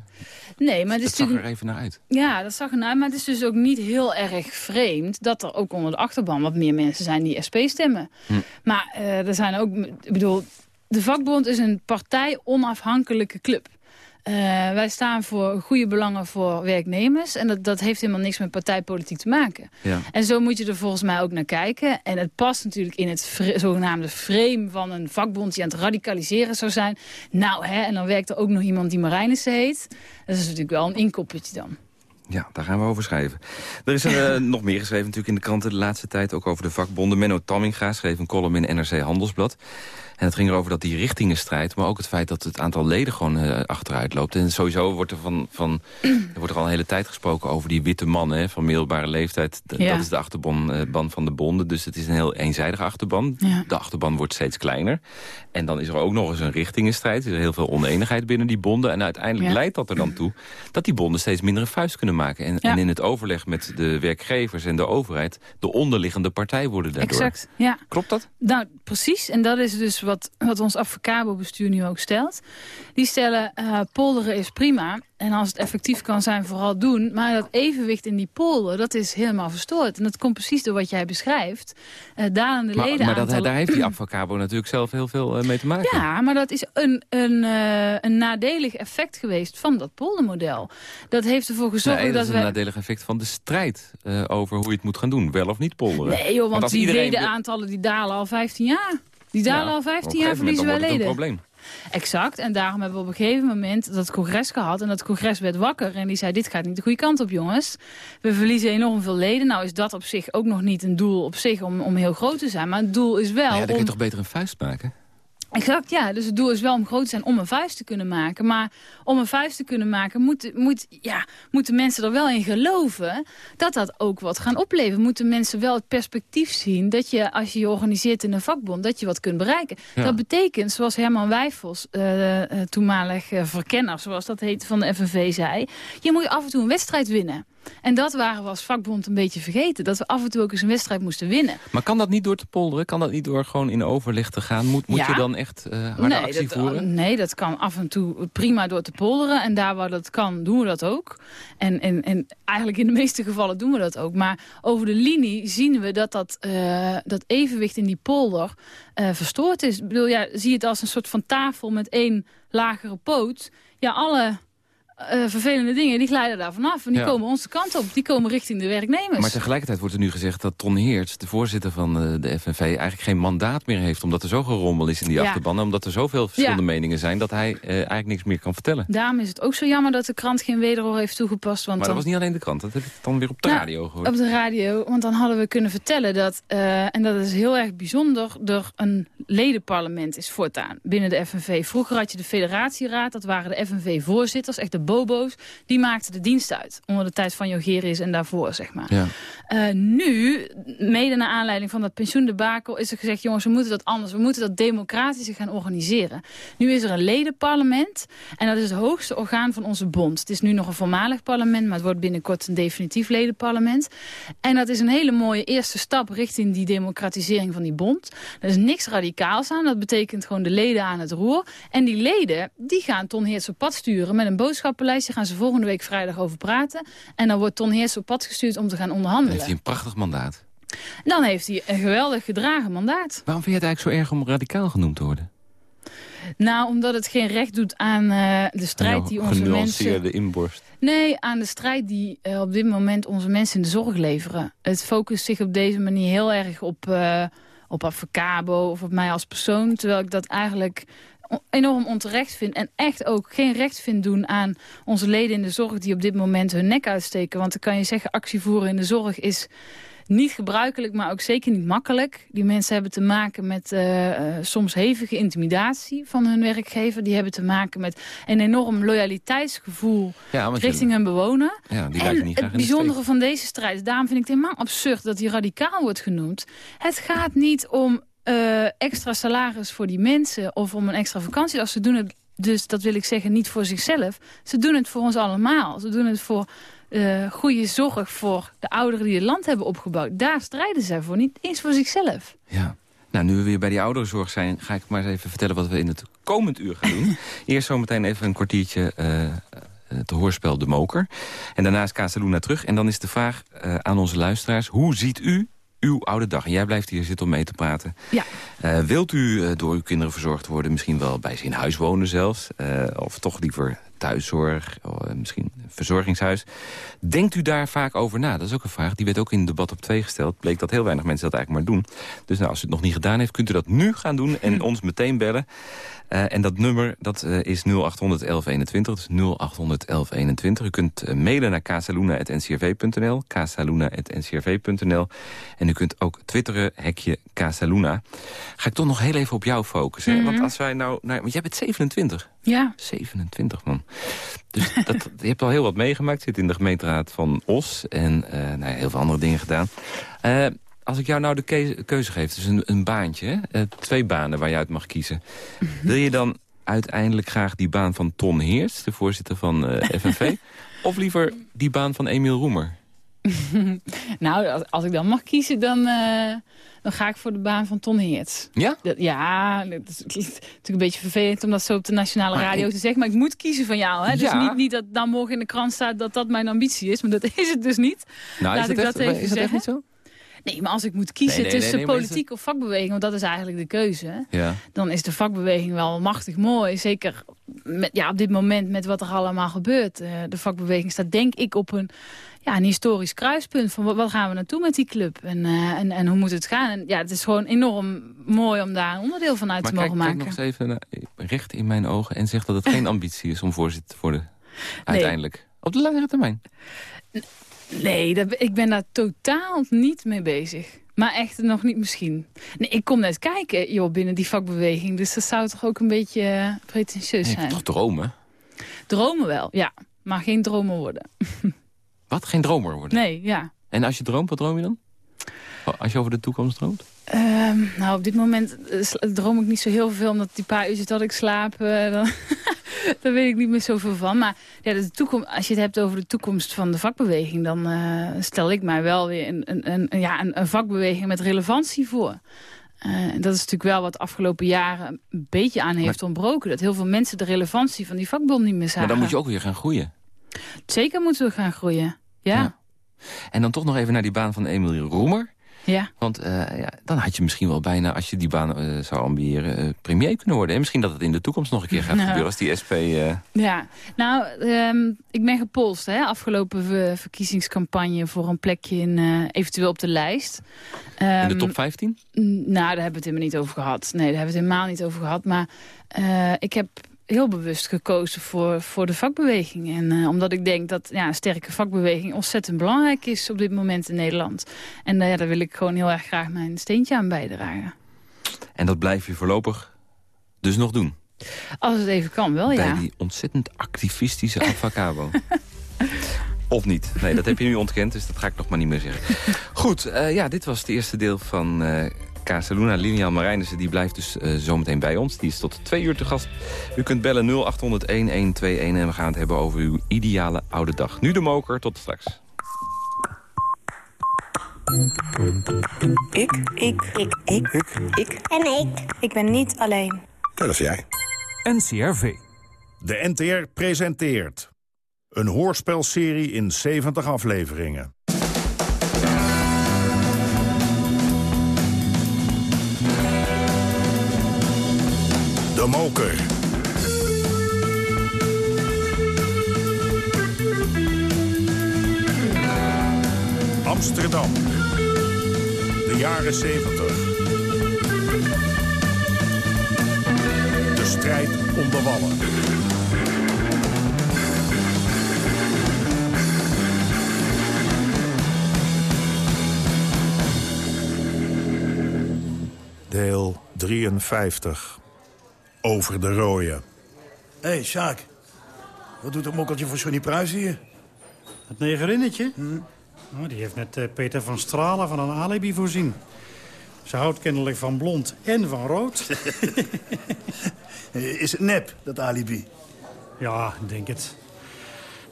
Nee, maar het is dat zag natuurlijk... er even naar uit. Ja, dat zag er naar uit. Maar het is dus ook niet heel erg vreemd... dat er ook onder de achterban wat meer mensen zijn die SP stemmen. Hm. Maar uh, er zijn ook... Ik bedoel, de vakbond is een partij onafhankelijke club. Uh, wij staan voor goede belangen voor werknemers. En dat, dat heeft helemaal niks met partijpolitiek te maken. Ja. En zo moet je er volgens mij ook naar kijken. En het past natuurlijk in het zogenaamde frame van een vakbond... die aan het radicaliseren zou zijn. Nou, hè, en dan werkt er ook nog iemand die Marijnissen heet. Dat is natuurlijk wel een inkoppertje dan. Ja, daar gaan we over schrijven. Er is er uh, nog meer geschreven natuurlijk in de kranten de laatste tijd... ook over de vakbonden. Menno Tamminga schreef een column in NRC Handelsblad. En het ging erover dat die richtingenstrijd... maar ook het feit dat het aantal leden gewoon uh, achteruit loopt. En sowieso wordt er, van, van, er wordt er al een hele tijd gesproken over die witte mannen... Hè, van middelbare leeftijd. Ja. Dat is de achterban uh, ban van de bonden. Dus het is een heel eenzijdige achterban. Ja. De achterban wordt steeds kleiner. En dan is er ook nog eens een richtingenstrijd. Er is heel veel oneenigheid binnen die bonden. En uiteindelijk ja. leidt dat er dan toe... dat die bonden steeds minder een vuist kunnen maken. En, en in het overleg met de werkgevers en de overheid... de onderliggende partij worden daardoor. Exact, ja. Klopt dat? Nou, precies. En dat is dus wat, wat ons Avocabo-bestuur nu ook stelt. Die stellen, uh, polderen is prima. En als het effectief kan zijn, vooral doen. Maar dat evenwicht in die polder, dat is helemaal verstoord. En dat komt precies door wat jij beschrijft. Uh, dalende maar, leden Maar dat, daar heeft die Avocabo natuurlijk zelf heel veel uh, mee te maken. Ja, maar dat is een, een, uh, een nadelig effect geweest van dat poldermodel. Dat heeft ervoor gezorgd nee, dat, dat is wij... een nadelig effect van de strijd uh, over hoe je het moet gaan doen. Wel of niet polderen. Nee joh, want, want die iedereen... ledenaantallen die dalen al 15 jaar. Die dalen ja, al 15 jaar verliezen wij leden. een probleem. Exact, en daarom hebben we op een gegeven moment dat congres gehad. En dat congres werd wakker en die zei, dit gaat niet de goede kant op jongens. We verliezen enorm veel leden. Nou is dat op zich ook nog niet een doel op zich om, om heel groot te zijn. Maar het doel is wel... Nou ja, dan kun je toch beter een vuist maken? Exact, ja. Dus het doel is wel om groot te zijn om een vuist te kunnen maken. Maar om een vuist te kunnen maken, moet, moet, ja, moeten mensen er wel in geloven dat dat ook wat gaan opleveren. Moeten mensen wel het perspectief zien dat je, als je je organiseert in een vakbond, dat je wat kunt bereiken. Ja. Dat betekent, zoals Herman Wijfels, uh, toenmalig uh, verkenner, zoals dat heet van de FNV, zei, je moet af en toe een wedstrijd winnen. En dat waren we als vakbond een beetje vergeten. Dat we af en toe ook eens een wedstrijd moesten winnen. Maar kan dat niet door te polderen? Kan dat niet door gewoon in overleg te gaan? Moet, moet ja. je dan echt uh, harde nee, actie dat, voeren? Nee, dat kan af en toe prima door te polderen. En daar waar dat kan, doen we dat ook. En, en, en eigenlijk in de meeste gevallen doen we dat ook. Maar over de linie zien we dat dat, uh, dat evenwicht in die polder uh, verstoord is. Ik bedoel, ja, zie het als een soort van tafel met één lagere poot. Ja, alle uh, vervelende dingen, die glijden daar vanaf. En die komen onze kant op. Die komen richting de werknemers. Maar tegelijkertijd wordt er nu gezegd dat Ton Heerts, de voorzitter van uh, de FNV... eigenlijk geen mandaat meer heeft, omdat er zo gerommel is in die ja. achterban... omdat er zoveel verschillende meningen zijn, dat hij uh, eigenlijk niks meer kan vertellen. Daarom is het ook zo jammer dat de krant geen wederhoor heeft toegepast. Want maar dat was niet alleen de krant, dat heb ik dan weer op de nou, radio gehoord. Op de radio, want dan hadden we kunnen vertellen dat... en dat is heel erg bijzonder, er een ledenparlement is voortaan binnen de FNV. Vroeger had je de federatieraad, dat waren de FNV-voorzitters, echt de bobo's die maakte de dienst uit. Onder de tijd van Jogerius en daarvoor, zeg maar. Ja. Uh, nu, mede naar aanleiding van dat pensioendebakel... is er gezegd, jongens, we moeten dat anders. We moeten dat democratischer gaan organiseren. Nu is er een ledenparlement. En dat is het hoogste orgaan van onze bond. Het is nu nog een voormalig parlement... maar het wordt binnenkort een definitief ledenparlement. En dat is een hele mooie eerste stap... richting die democratisering van die bond. Er is niks radicaals aan. Dat betekent gewoon de leden aan het roer. En die leden, die gaan Ton Heerts op pad sturen... met een gaan ze volgende week vrijdag over praten. En dan wordt Ton Heers op pad gestuurd om te gaan onderhandelen. Heeft hij een prachtig mandaat. Dan heeft hij een geweldig gedragen mandaat. Waarom vind je het eigenlijk zo erg om radicaal genoemd te worden? Nou, omdat het geen recht doet aan uh, de strijd die onze mensen... de inborst. Nee, aan de strijd die uh, op dit moment onze mensen in de zorg leveren. Het focust zich op deze manier heel erg op, uh, op Avocabo of op mij als persoon. Terwijl ik dat eigenlijk enorm onterecht vind. En echt ook geen recht vind doen aan onze leden in de zorg... die op dit moment hun nek uitsteken. Want dan kan je zeggen, actie voeren in de zorg is niet gebruikelijk, maar ook zeker niet makkelijk. Die mensen hebben te maken met uh, soms hevige intimidatie van hun werkgever. Die hebben te maken met een enorm loyaliteitsgevoel richting hun bewoner. Ja, die en niet het bijzondere van deze strijd, daarom vind ik het helemaal absurd dat die radicaal wordt genoemd. Het gaat niet om uh, extra salaris voor die mensen of om een extra vakantie. Als ze doen het, dus dat wil ik zeggen, niet voor zichzelf. Ze doen het voor ons allemaal. Ze doen het voor uh, goede zorg voor de ouderen die het land hebben opgebouwd. Daar strijden zij voor, niet eens voor zichzelf. Ja. Nou, nu we weer bij die ouderenzorg zijn... ga ik maar eens even vertellen wat we in het komend uur gaan doen. Eerst zometeen even een kwartiertje... Uh, het hoorspel De Moker. En daarna is Casaluna terug. En dan is de vraag uh, aan onze luisteraars... hoe ziet u uw oude dag. En jij blijft hier zitten om mee te praten. Ja. Uh, wilt u uh, door uw kinderen verzorgd worden? Misschien wel bij ze in huis wonen zelfs? Uh, of toch liever thuiszorg, misschien een verzorgingshuis. Denkt u daar vaak over na? Dat is ook een vraag. Die werd ook in het debat op 2 gesteld. Bleek dat heel weinig mensen dat eigenlijk maar doen. Dus nou, als u het nog niet gedaan heeft, kunt u dat nu gaan doen... en ons meteen bellen. Uh, en dat nummer dat, uh, is 0800 1121. Dus 0800 1121. U kunt mailen naar casaluna.ncrv.nl. casaluna.ncrv.nl. En u kunt ook twitteren, hekje Casaluna. Ga ik toch nog heel even op jou focussen. Mm -hmm. Want als wij nou... nou want jij bent 27. Ja. 27, man. Dus dat, je hebt al heel wat meegemaakt. Zit in de gemeenteraad van Os. En nou, heel veel andere dingen gedaan. Als ik jou nou de keuze, keuze geef, dus een, een baantje, uh, twee banen waar je uit mag kiezen. Wil je dan uiteindelijk graag die baan van Ton Heers, de voorzitter van FNV... of liever die baan van Emiel Roemer? nou, als, als, ik dan mag kiezen, dan, dan ga ik voor de baan van Ton Heerts. Ja? Dat, ja, het is natuurlijk een beetje vervelend om dat zo op de nationale maar radio ik... te zeggen. Maar ik moet kiezen van jou. Hè? Dus ja. niet, niet dat dan morgen in de krant staat dat dat mijn ambitie is. Maar dat is het dus niet. Nou, Laat is ik het dat echt, even is zeggen. dat echt niet zo? Nee, maar als ik moet kiezen Nee, nee, tussen nee, maar politiek of vakbeweging... want dat is eigenlijk de keuze... Ja. dan is de vakbeweging wel machtig mooi. Zeker met, ja, op dit moment met wat er allemaal gebeurt. Uh, de vakbeweging staat denk ik op een, ja, een historisch kruispunt... van wat, wat gaan we naartoe met die club en, uh, en, en hoe moet het gaan. En, ja, het is gewoon enorm mooi om daar een onderdeel van uit maar te mogen maken. kijk nog eens even naar, recht in mijn ogen... en zeg dat het geen ambitie is om voorzitter te worden. Uiteindelijk. Op de langere termijn. Nee, dat, ik ben daar totaal niet mee bezig. Maar echt nog niet misschien. Nee, ik kom net kijken joh, binnen die vakbeweging. Dus dat zou toch ook een beetje uh, pretentieus zijn. Toch dromen? Dromen wel, ja. Maar geen dromer worden. Wat? Geen dromer worden? Nee, ja. En als je droomt, wat droom je dan? Als je over de toekomst droomt? Um, nou, op dit moment droom ik niet zo heel veel. Omdat die paar uurtjes dat ik slaap... Uh, dan daar weet ik niet meer zoveel van. Maar ja, de toekomst, als je het hebt over de toekomst van de vakbeweging... dan uh, stel ik mij wel weer een, een, een, ja, een, een vakbeweging met relevantie voor. Dat is natuurlijk wel wat de afgelopen jaren een beetje aan heeft maar, ontbroken. Dat heel veel mensen de relevantie van die vakbond niet meer zagen. Maar dan moet je ook weer gaan groeien. Zeker moeten we gaan groeien, ja. ja. En dan toch nog even naar die baan van Emilie Roemer. Ja. Want ja, dan had je misschien wel bijna, als je die baan zou ambiëren... premier kunnen worden. En misschien dat het in de toekomst nog een keer gaat nou. gebeuren... als die SP... Ja, nou, ehm, ik ben gepolst, hè, afgelopen verkiezingscampagne... voor een plekje in, eventueel op de lijst. in de top 15? Nou, daar hebben we het helemaal niet over gehad. Nee, daar hebben we het helemaal niet over gehad. Maar ik heb heel bewust gekozen voor, voor de vakbeweging. En uh, omdat ik denk dat ja, een sterke vakbeweging ontzettend belangrijk is op dit moment in Nederland. En uh, ja, daar wil ik gewoon heel erg graag mijn steentje aan bijdragen. En dat blijf je voorlopig dus nog doen? Als het even kan, wel ja. Bij die ontzettend activistische Avacabo. Of niet? Nee, dat heb je nu ontkend, dus dat ga ik nog maar niet meer zeggen. Goed, uh, ja, dit was het eerste deel van Casaluna. Lilian Marijnissen die blijft dus uh, zometeen bij ons. Die is tot twee uur te gast. U kunt bellen 0800-1121 en we gaan het hebben over uw ideale oude dag. Nu de moker, tot straks. Ik. Ik. Ik. Ik. Ik. Ik. En ik. Ik ben niet alleen. Dat is jij. NCRV. De NTR presenteert... Een hoorspelserie in 70 afleveringen. Moker. Amsterdam. De jaren 70. De strijd om de wallen. Deel 53 over de rooien. Hé, hey, Sjaak. Wat doet dat mokkeltje voor Johnny Pruis hier? Het negerinnetje? Hm? Oh, die heeft net uh, Peter van Stralen van een alibi voorzien. Ze houdt kennelijk van blond en van rood. Is het nep, dat alibi? Ja, ik denk het.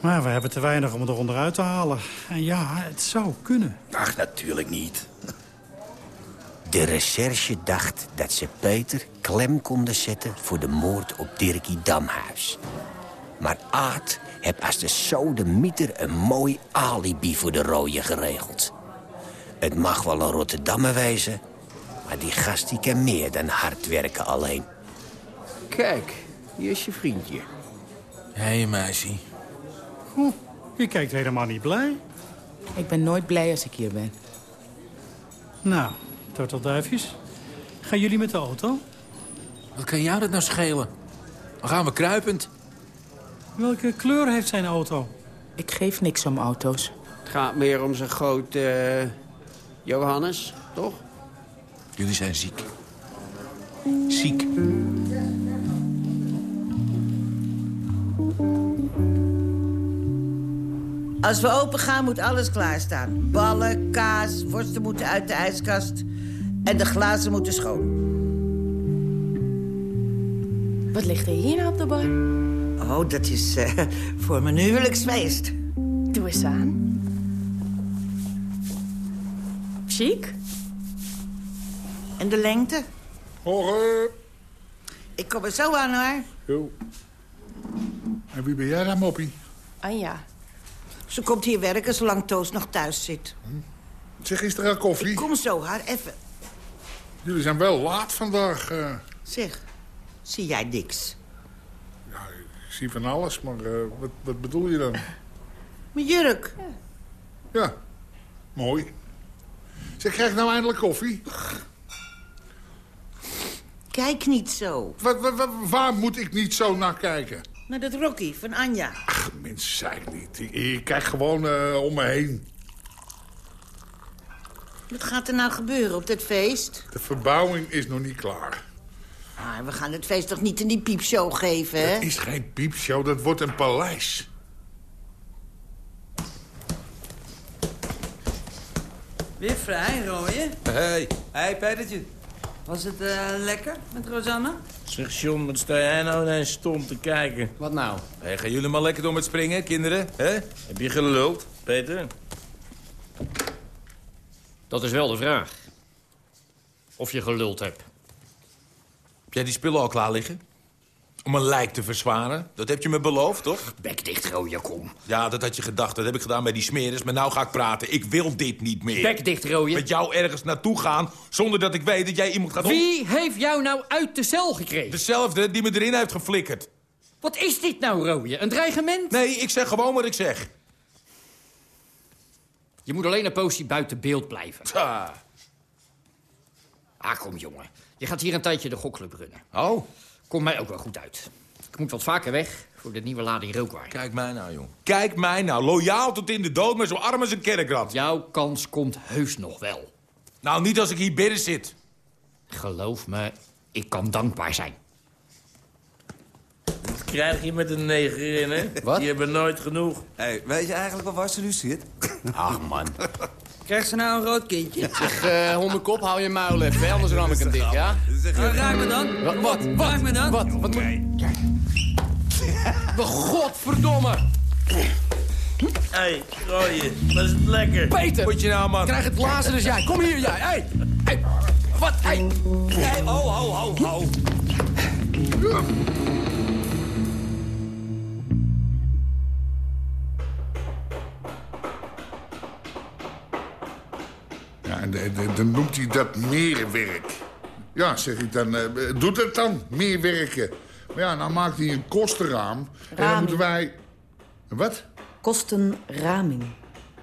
Maar we hebben te weinig om het er onderuit te halen. En ja, het zou kunnen. Ach, natuurlijk niet. De recherche dacht dat ze Peter klem konden zetten... voor de moord op Dirkie Damhuis. Maar Aad heeft als de sodemieter een mooi alibi voor de rooie geregeld. Het mag wel een Rotterdammer wezen... maar die gast die kan meer dan hard werken alleen. Kijk, hier is je vriendje. Hé, hey, meisje. Oeh, je kijkt helemaal niet blij. Ik ben nooit blij als ik hier ben. Nou, Tortelduifjes. Gaan jullie met de auto? Wat kan jou dat nou schelen? Dan gaan we kruipend. Welke kleur heeft zijn auto? Ik geef niks om auto's. Het gaat meer om zijn grote uh, Johannes, toch? Jullie zijn ziek. Ziek. Als we open gaan, moet alles klaarstaan. Ballen, kaas, worsten moeten uit de ijskast. En de glazen moeten schoon. Wat ligt er hier nou op de bar? Oh, dat is uh, voor mijn huwelijksfeest. Doe eens aan. Chic. En de lengte? Horen. Ik kom er zo aan, hoor. Jo. En wie ben jij dan, Moppie? Anja. Ze komt hier werken zolang Toos nog thuis zit. Hm. Zeg, is er al koffie? Ik kom zo, haar, even. Jullie zijn wel laat vandaag. Uh... Zeg, zie jij niks? Ja, ik zie van alles, maar uh, wat, wat, bedoel je dan? Mijn jurk. Ja. ja, mooi. Zeg, krijg nou eindelijk koffie? Kijk niet zo. Waar, waar moet ik niet zo naar kijken? Naar dat Rocky van Anja. Ach, mens, zei ik niet. Ik, ik kijk gewoon uh, om me heen. Wat gaat er nou gebeuren op dit feest? De verbouwing is nog niet klaar. Ah, we gaan het feest toch niet in die piepshow geven, hè? Het is geen piepshow, dat wordt een paleis. Weer vrij, rooie? Hey. Hey, Petertje. Was het uh, lekker met Rosanne? Zeg, John, wat sta jij nou eens stom te kijken? Wat nou? Hey, gaan jullie maar lekker door met springen, kinderen? Hè? Heb je geluld, Peter? Dat is wel de vraag. Of je geluld hebt. Heb jij die spullen al klaar liggen? Om een lijk te verzwaren. Dat heb je me beloofd, toch? Bek dicht, Roja, kom. Ja, dat had je gedacht. Dat heb ik gedaan bij die smeris. Maar nou ga ik praten. Ik wil dit niet meer. Bek dicht, Roja. Met jou ergens naartoe gaan... zonder dat ik weet dat jij iemand gaat... Wie heeft jou nou uit de cel gekregen? Dezelfde die me erin heeft geflikkerd. Wat is dit nou, Roja? Een dreigement? Nee, ik zeg gewoon wat ik zeg. Je moet alleen een poosje buiten beeld blijven. Ah. Ah, kom, jongen. Je gaat hier een tijdje de gokclub runnen. Oh. Komt mij ook wel goed uit. Ik moet wat vaker weg voor de nieuwe lading rookwaar. Kijk mij nou, jong. Kijk mij nou. Loyaal tot in de dood, maar zo arm als een kerkrat. Jouw kans komt heus nog wel. Nou, niet als ik hier binnen zit. Geloof me, ik kan dankbaar zijn. Wat krijg je met een negerin, hè? Wat? Die hebben nooit genoeg. Hey, weet je eigenlijk wel waar ze nu zit? Ach, man. Krijgt ze nou een rood kindje? Zeg, uh, hondenkop, hou je muil even, anders ram ik hem dicht, ja? Uh, raak me dan. Wat? Wat? Raak me dan. Wat? Wat moet... De godverdomme! Hé, hey, gooien. Dat is het lekker. Peter! Moet je nou, man? Krijg het lazer dus jij. Kom hier, jij. Hey. Hey. Wat? Hey. Hey, ho, ho, ho, ho. En dan noemt hij dat meerwerk. Ja, zeg ik dan, eh, doet het dan, meer werken. Maar ja, nou maakt hij een kostenraam. En dan moeten wij... Wat? Kostenraming.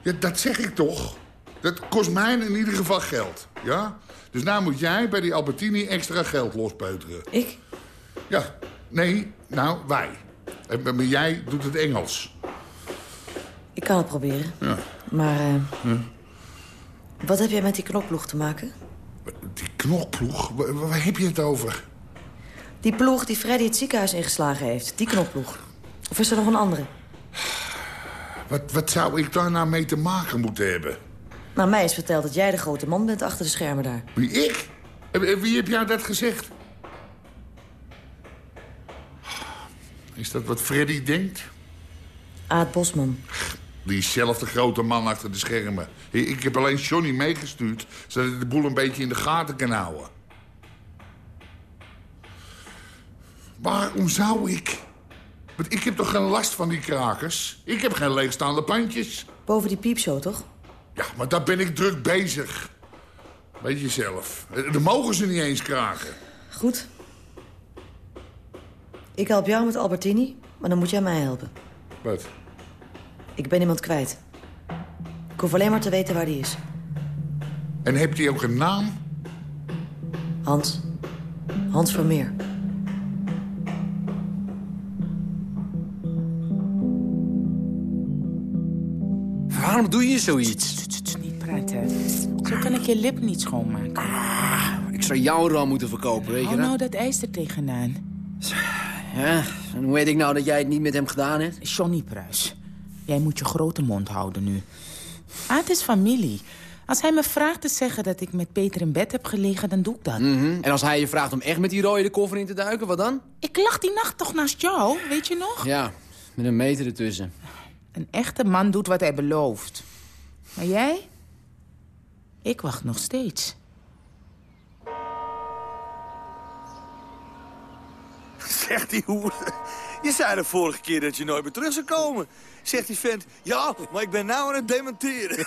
Ja, dat zeg ik toch. Dat kost mij in ieder geval geld, ja? Dus nou moet jij bij die Albertini extra geld lospeuteren. Ik? Ja, nee, nou, wij. En, maar jij doet het Engels. Ik kan het proberen. Ja. Maar eh, Hm. Wat heb jij met die knokploeg te maken? Die knokploeg, waar, waar heb je het over? Die ploeg die Freddy het ziekenhuis ingeslagen heeft. Die knokploeg. Of is er nog een andere? Wat, wat zou ik daar nou mee te maken moeten hebben? Nou, mij is verteld dat jij de grote man bent achter de schermen daar. Wie, ik? Wie heb jou dat gezegd? Is dat wat Freddy denkt? Aad Bosman. Die is zelf de grote man achter de schermen. Ik heb alleen Johnny meegestuurd... zodat hij de boel een beetje in de gaten kan houden. Waarom zou ik? Want ik heb toch geen last van die krakers? Ik heb geen leegstaande pandjes. Boven die piepshow, toch? Ja, maar daar ben ik druk bezig. Weet je zelf. Dan mogen ze niet eens kraken. Goed. Ik help jou met Albertini, maar dan moet jij mij helpen. Wat? Ik ben iemand kwijt. Ik hoef alleen maar te weten waar die is. En heeft hij ook een naam? Hans. Hans Vermeer. Waarom doe je zoiets? Niet praten. Zo kan ik je lip niet schoonmaken. Ik zou jouw ram moeten verkopen, weet je dat? nou dat ijs er tegenaan. Ja, en hoe weet ik nou dat jij het niet met hem gedaan hebt? Johnny Pruis. Jij moet je grote mond houden nu. Ah, het is familie. Als hij me vraagt te zeggen dat ik met Peter in bed heb gelegen, dan doe ik dat. Mhm. En als hij je vraagt om echt met die rode de koffer in te duiken, wat dan? Ik lag die nacht toch naast jou, weet je nog? Ja, met een meter ertussen. Een echte man doet wat hij belooft. Maar jij? Ik wacht nog steeds. Zegt die hoer. Je zei de vorige keer dat je nooit meer terug zou komen. Zegt die vent, ja, maar ik ben nou aan het dementeren.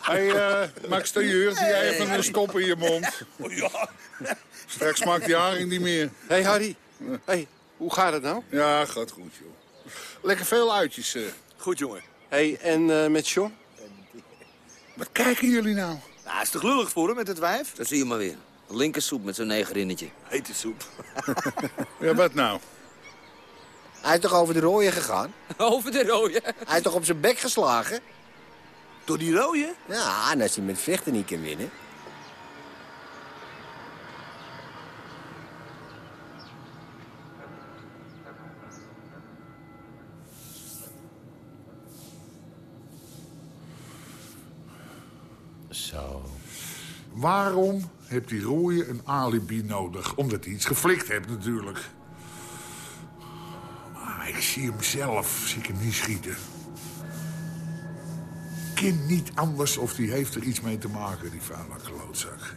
Hé, hey, Max Tailleur, doe jij even een stop in je mond. ja. Straks smaakt die haring niet meer. Hé, hey, Harry. Hey, hoe gaat het nou? Ja, gaat goed, joh. Lekker veel uitjes. eh. Goed, jongen. Hé, hey, en eh, met John? Wat kijken jullie nou? Nou, is toch lullig voor hem met het wijf? Dat zie je maar weer. Linkersoep met zo'n negerinnetje. Hete soep. Ja, wat nou? Hij is toch over de rooien gegaan? Over de rode? Hij is toch op zijn bek geslagen? Door die rode? Ja, en als hij met vechten niet kan winnen. Zo. Waarom heeft die rooie een alibi nodig? Omdat hij iets geflikt heeft, natuurlijk. Maar ik zie hem zelf, zie hem niet schieten. Kind niet anders of die heeft er iets mee te maken, die vuile klootzak.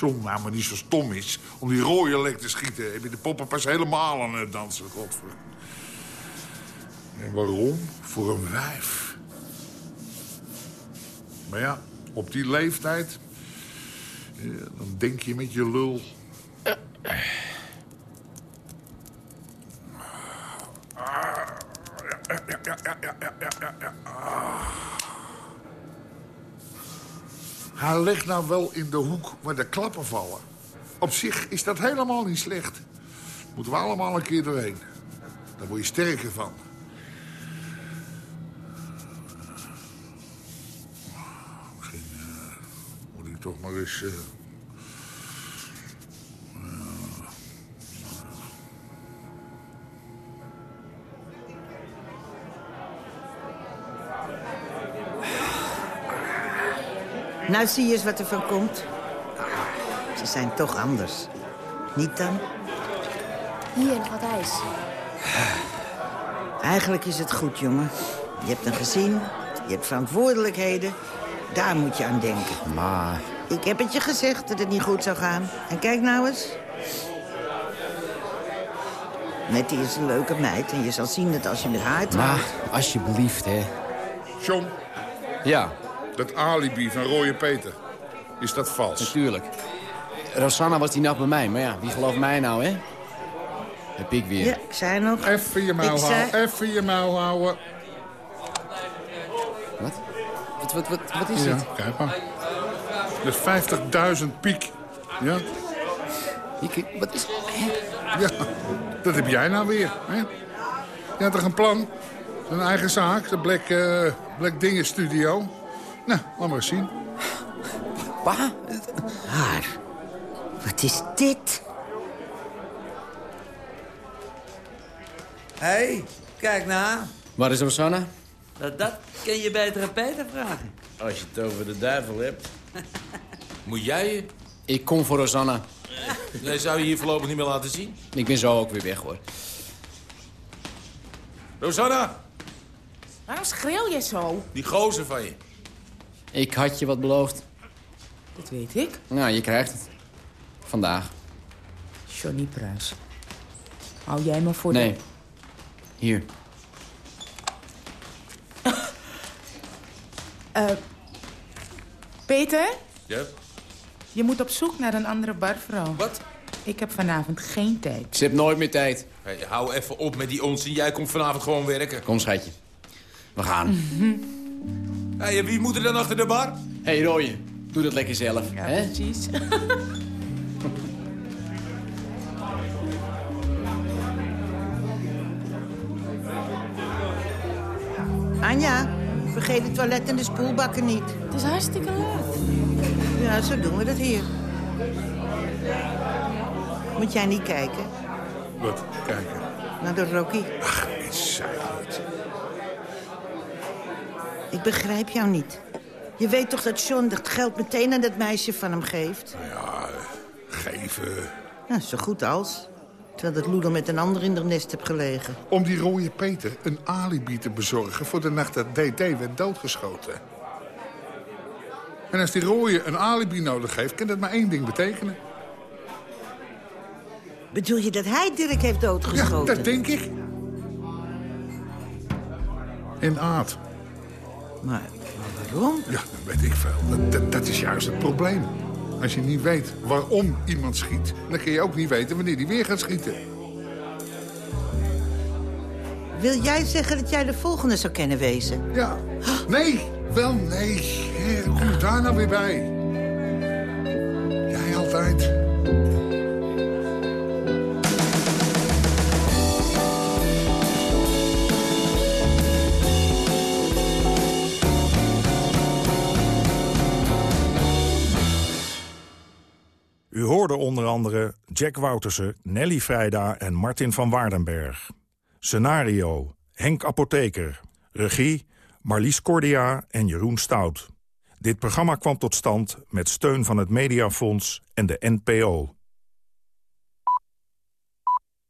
John nou maar niet zo stom is om die rode lek te schieten... heb je de poppen pas helemaal aan het dansen, godver. En waarom? Voor een wijf. Maar ja, op die leeftijd... ja, dan denk je met je lul... Hij ligt nou wel in de hoek waar de klappen vallen. Op zich is dat helemaal niet slecht. Moeten we allemaal een keer doorheen. Daar word je sterker van. Misschien eh, moet ik toch maar eens... eh, Nou zie je eens wat er van komt. Ah, Ze zijn toch anders. Niet dan? Hier, nog wat ijs. Eigenlijk is het goed, jongen. Je hebt een gezin, je hebt verantwoordelijkheden. Daar moet je aan denken. Maar... Ik heb het je gezegd dat het niet goed zou gaan. En kijk nou eens. Nettie is een leuke meid en je zal zien dat als je met haar trouwt... Maar, alsjeblieft, hè. John, Ja, dat alibi van Rooie Peter, is dat vals? natuurlijk. Rosanna was die nacht bij mij, maar ja, wie gelooft mij nou, hè? Heb ik weer. Ja, ik zei nog. Even je mouw zei- houden, even je mouw houden. Wat? Wat, wat, is ja, dit? kijk maar. Dat is 50.000 piek. Ja? Wat is... Ja, dat heb jij nou weer. Hè? Je had toch een plan? Een eigen zaak, de Black, eh Black Dingen Studio. Nou, laat maar eens zien. Pa? Haar. Wat is dit? Hé, hey, kijk nou. Waar is Rosanna? Dat, dat kun je beter aan Peter vragen. Als je het over de duivel hebt. Moet jij je? Ik kom voor Rosanna. Nee, zou je hier voorlopig niet meer laten zien? Ik ben zo ook weer weg, hoor. Rosanna, Waarom schreeuw je zo? die gozer van je. Ik had je wat beloofd. Dat weet ik. Nou, je krijgt het. Vandaag. Johnny Pruis. Hou jij me voor Nee. de... Hier. Eh, Peter, Ja? je moet op zoek naar een andere barvrouw. Wat? Ik heb vanavond geen tijd. Ze hebt nooit meer tijd. Hey, hou even op met die onzin. Jij komt vanavond gewoon werken. Kom, schatje. We gaan. Hey, wie moet er dan achter de bar? Hé, hey. Doe dat lekker zelf. Ja, hè? precies. Anja, vergeet het toilet en de spoelbakken niet. Het is hartstikke laat. Ja, zo doen we dat hier. Moet jij niet kijken Wat? Kijken. naar de Rocky? Ach, is zij niet. Ik begrijp jou niet. Je weet toch dat John het geld meteen aan dat meisje van hem geeft? Ja, geven. Ja, zo goed als. Terwijl dat Loedel met een ander in de nest heb gelegen. Om die rode Peter een alibi te bezorgen voor de nacht dat DD werd doodgeschoten. En als die rode een alibi nodig heeft, kan dat maar één ding betekenen. Bedoel je dat hij Dirk heeft doodgeschoten? Ja, dat denk ik. In aard. Maar, maar waarom? Ja, dat weet ik veel. Dat, dat, dat is juist het probleem. Als je niet weet waarom iemand schiet... dan kun je ook niet weten wanneer hij weer gaat schieten. Wil jij zeggen dat jij de volgende zou kennen wezen? Ja. Nee, wel nee. Kom daar nou weer bij? U hoorde onder andere Jack Woutersen, Nelly Vrijda en Martin van Waardenberg. Scenario, Henk Apotheker. Regie, Marlies Cordia en Jeroen Stout. Dit programma kwam tot stand met steun van het Mediafonds en de NPO.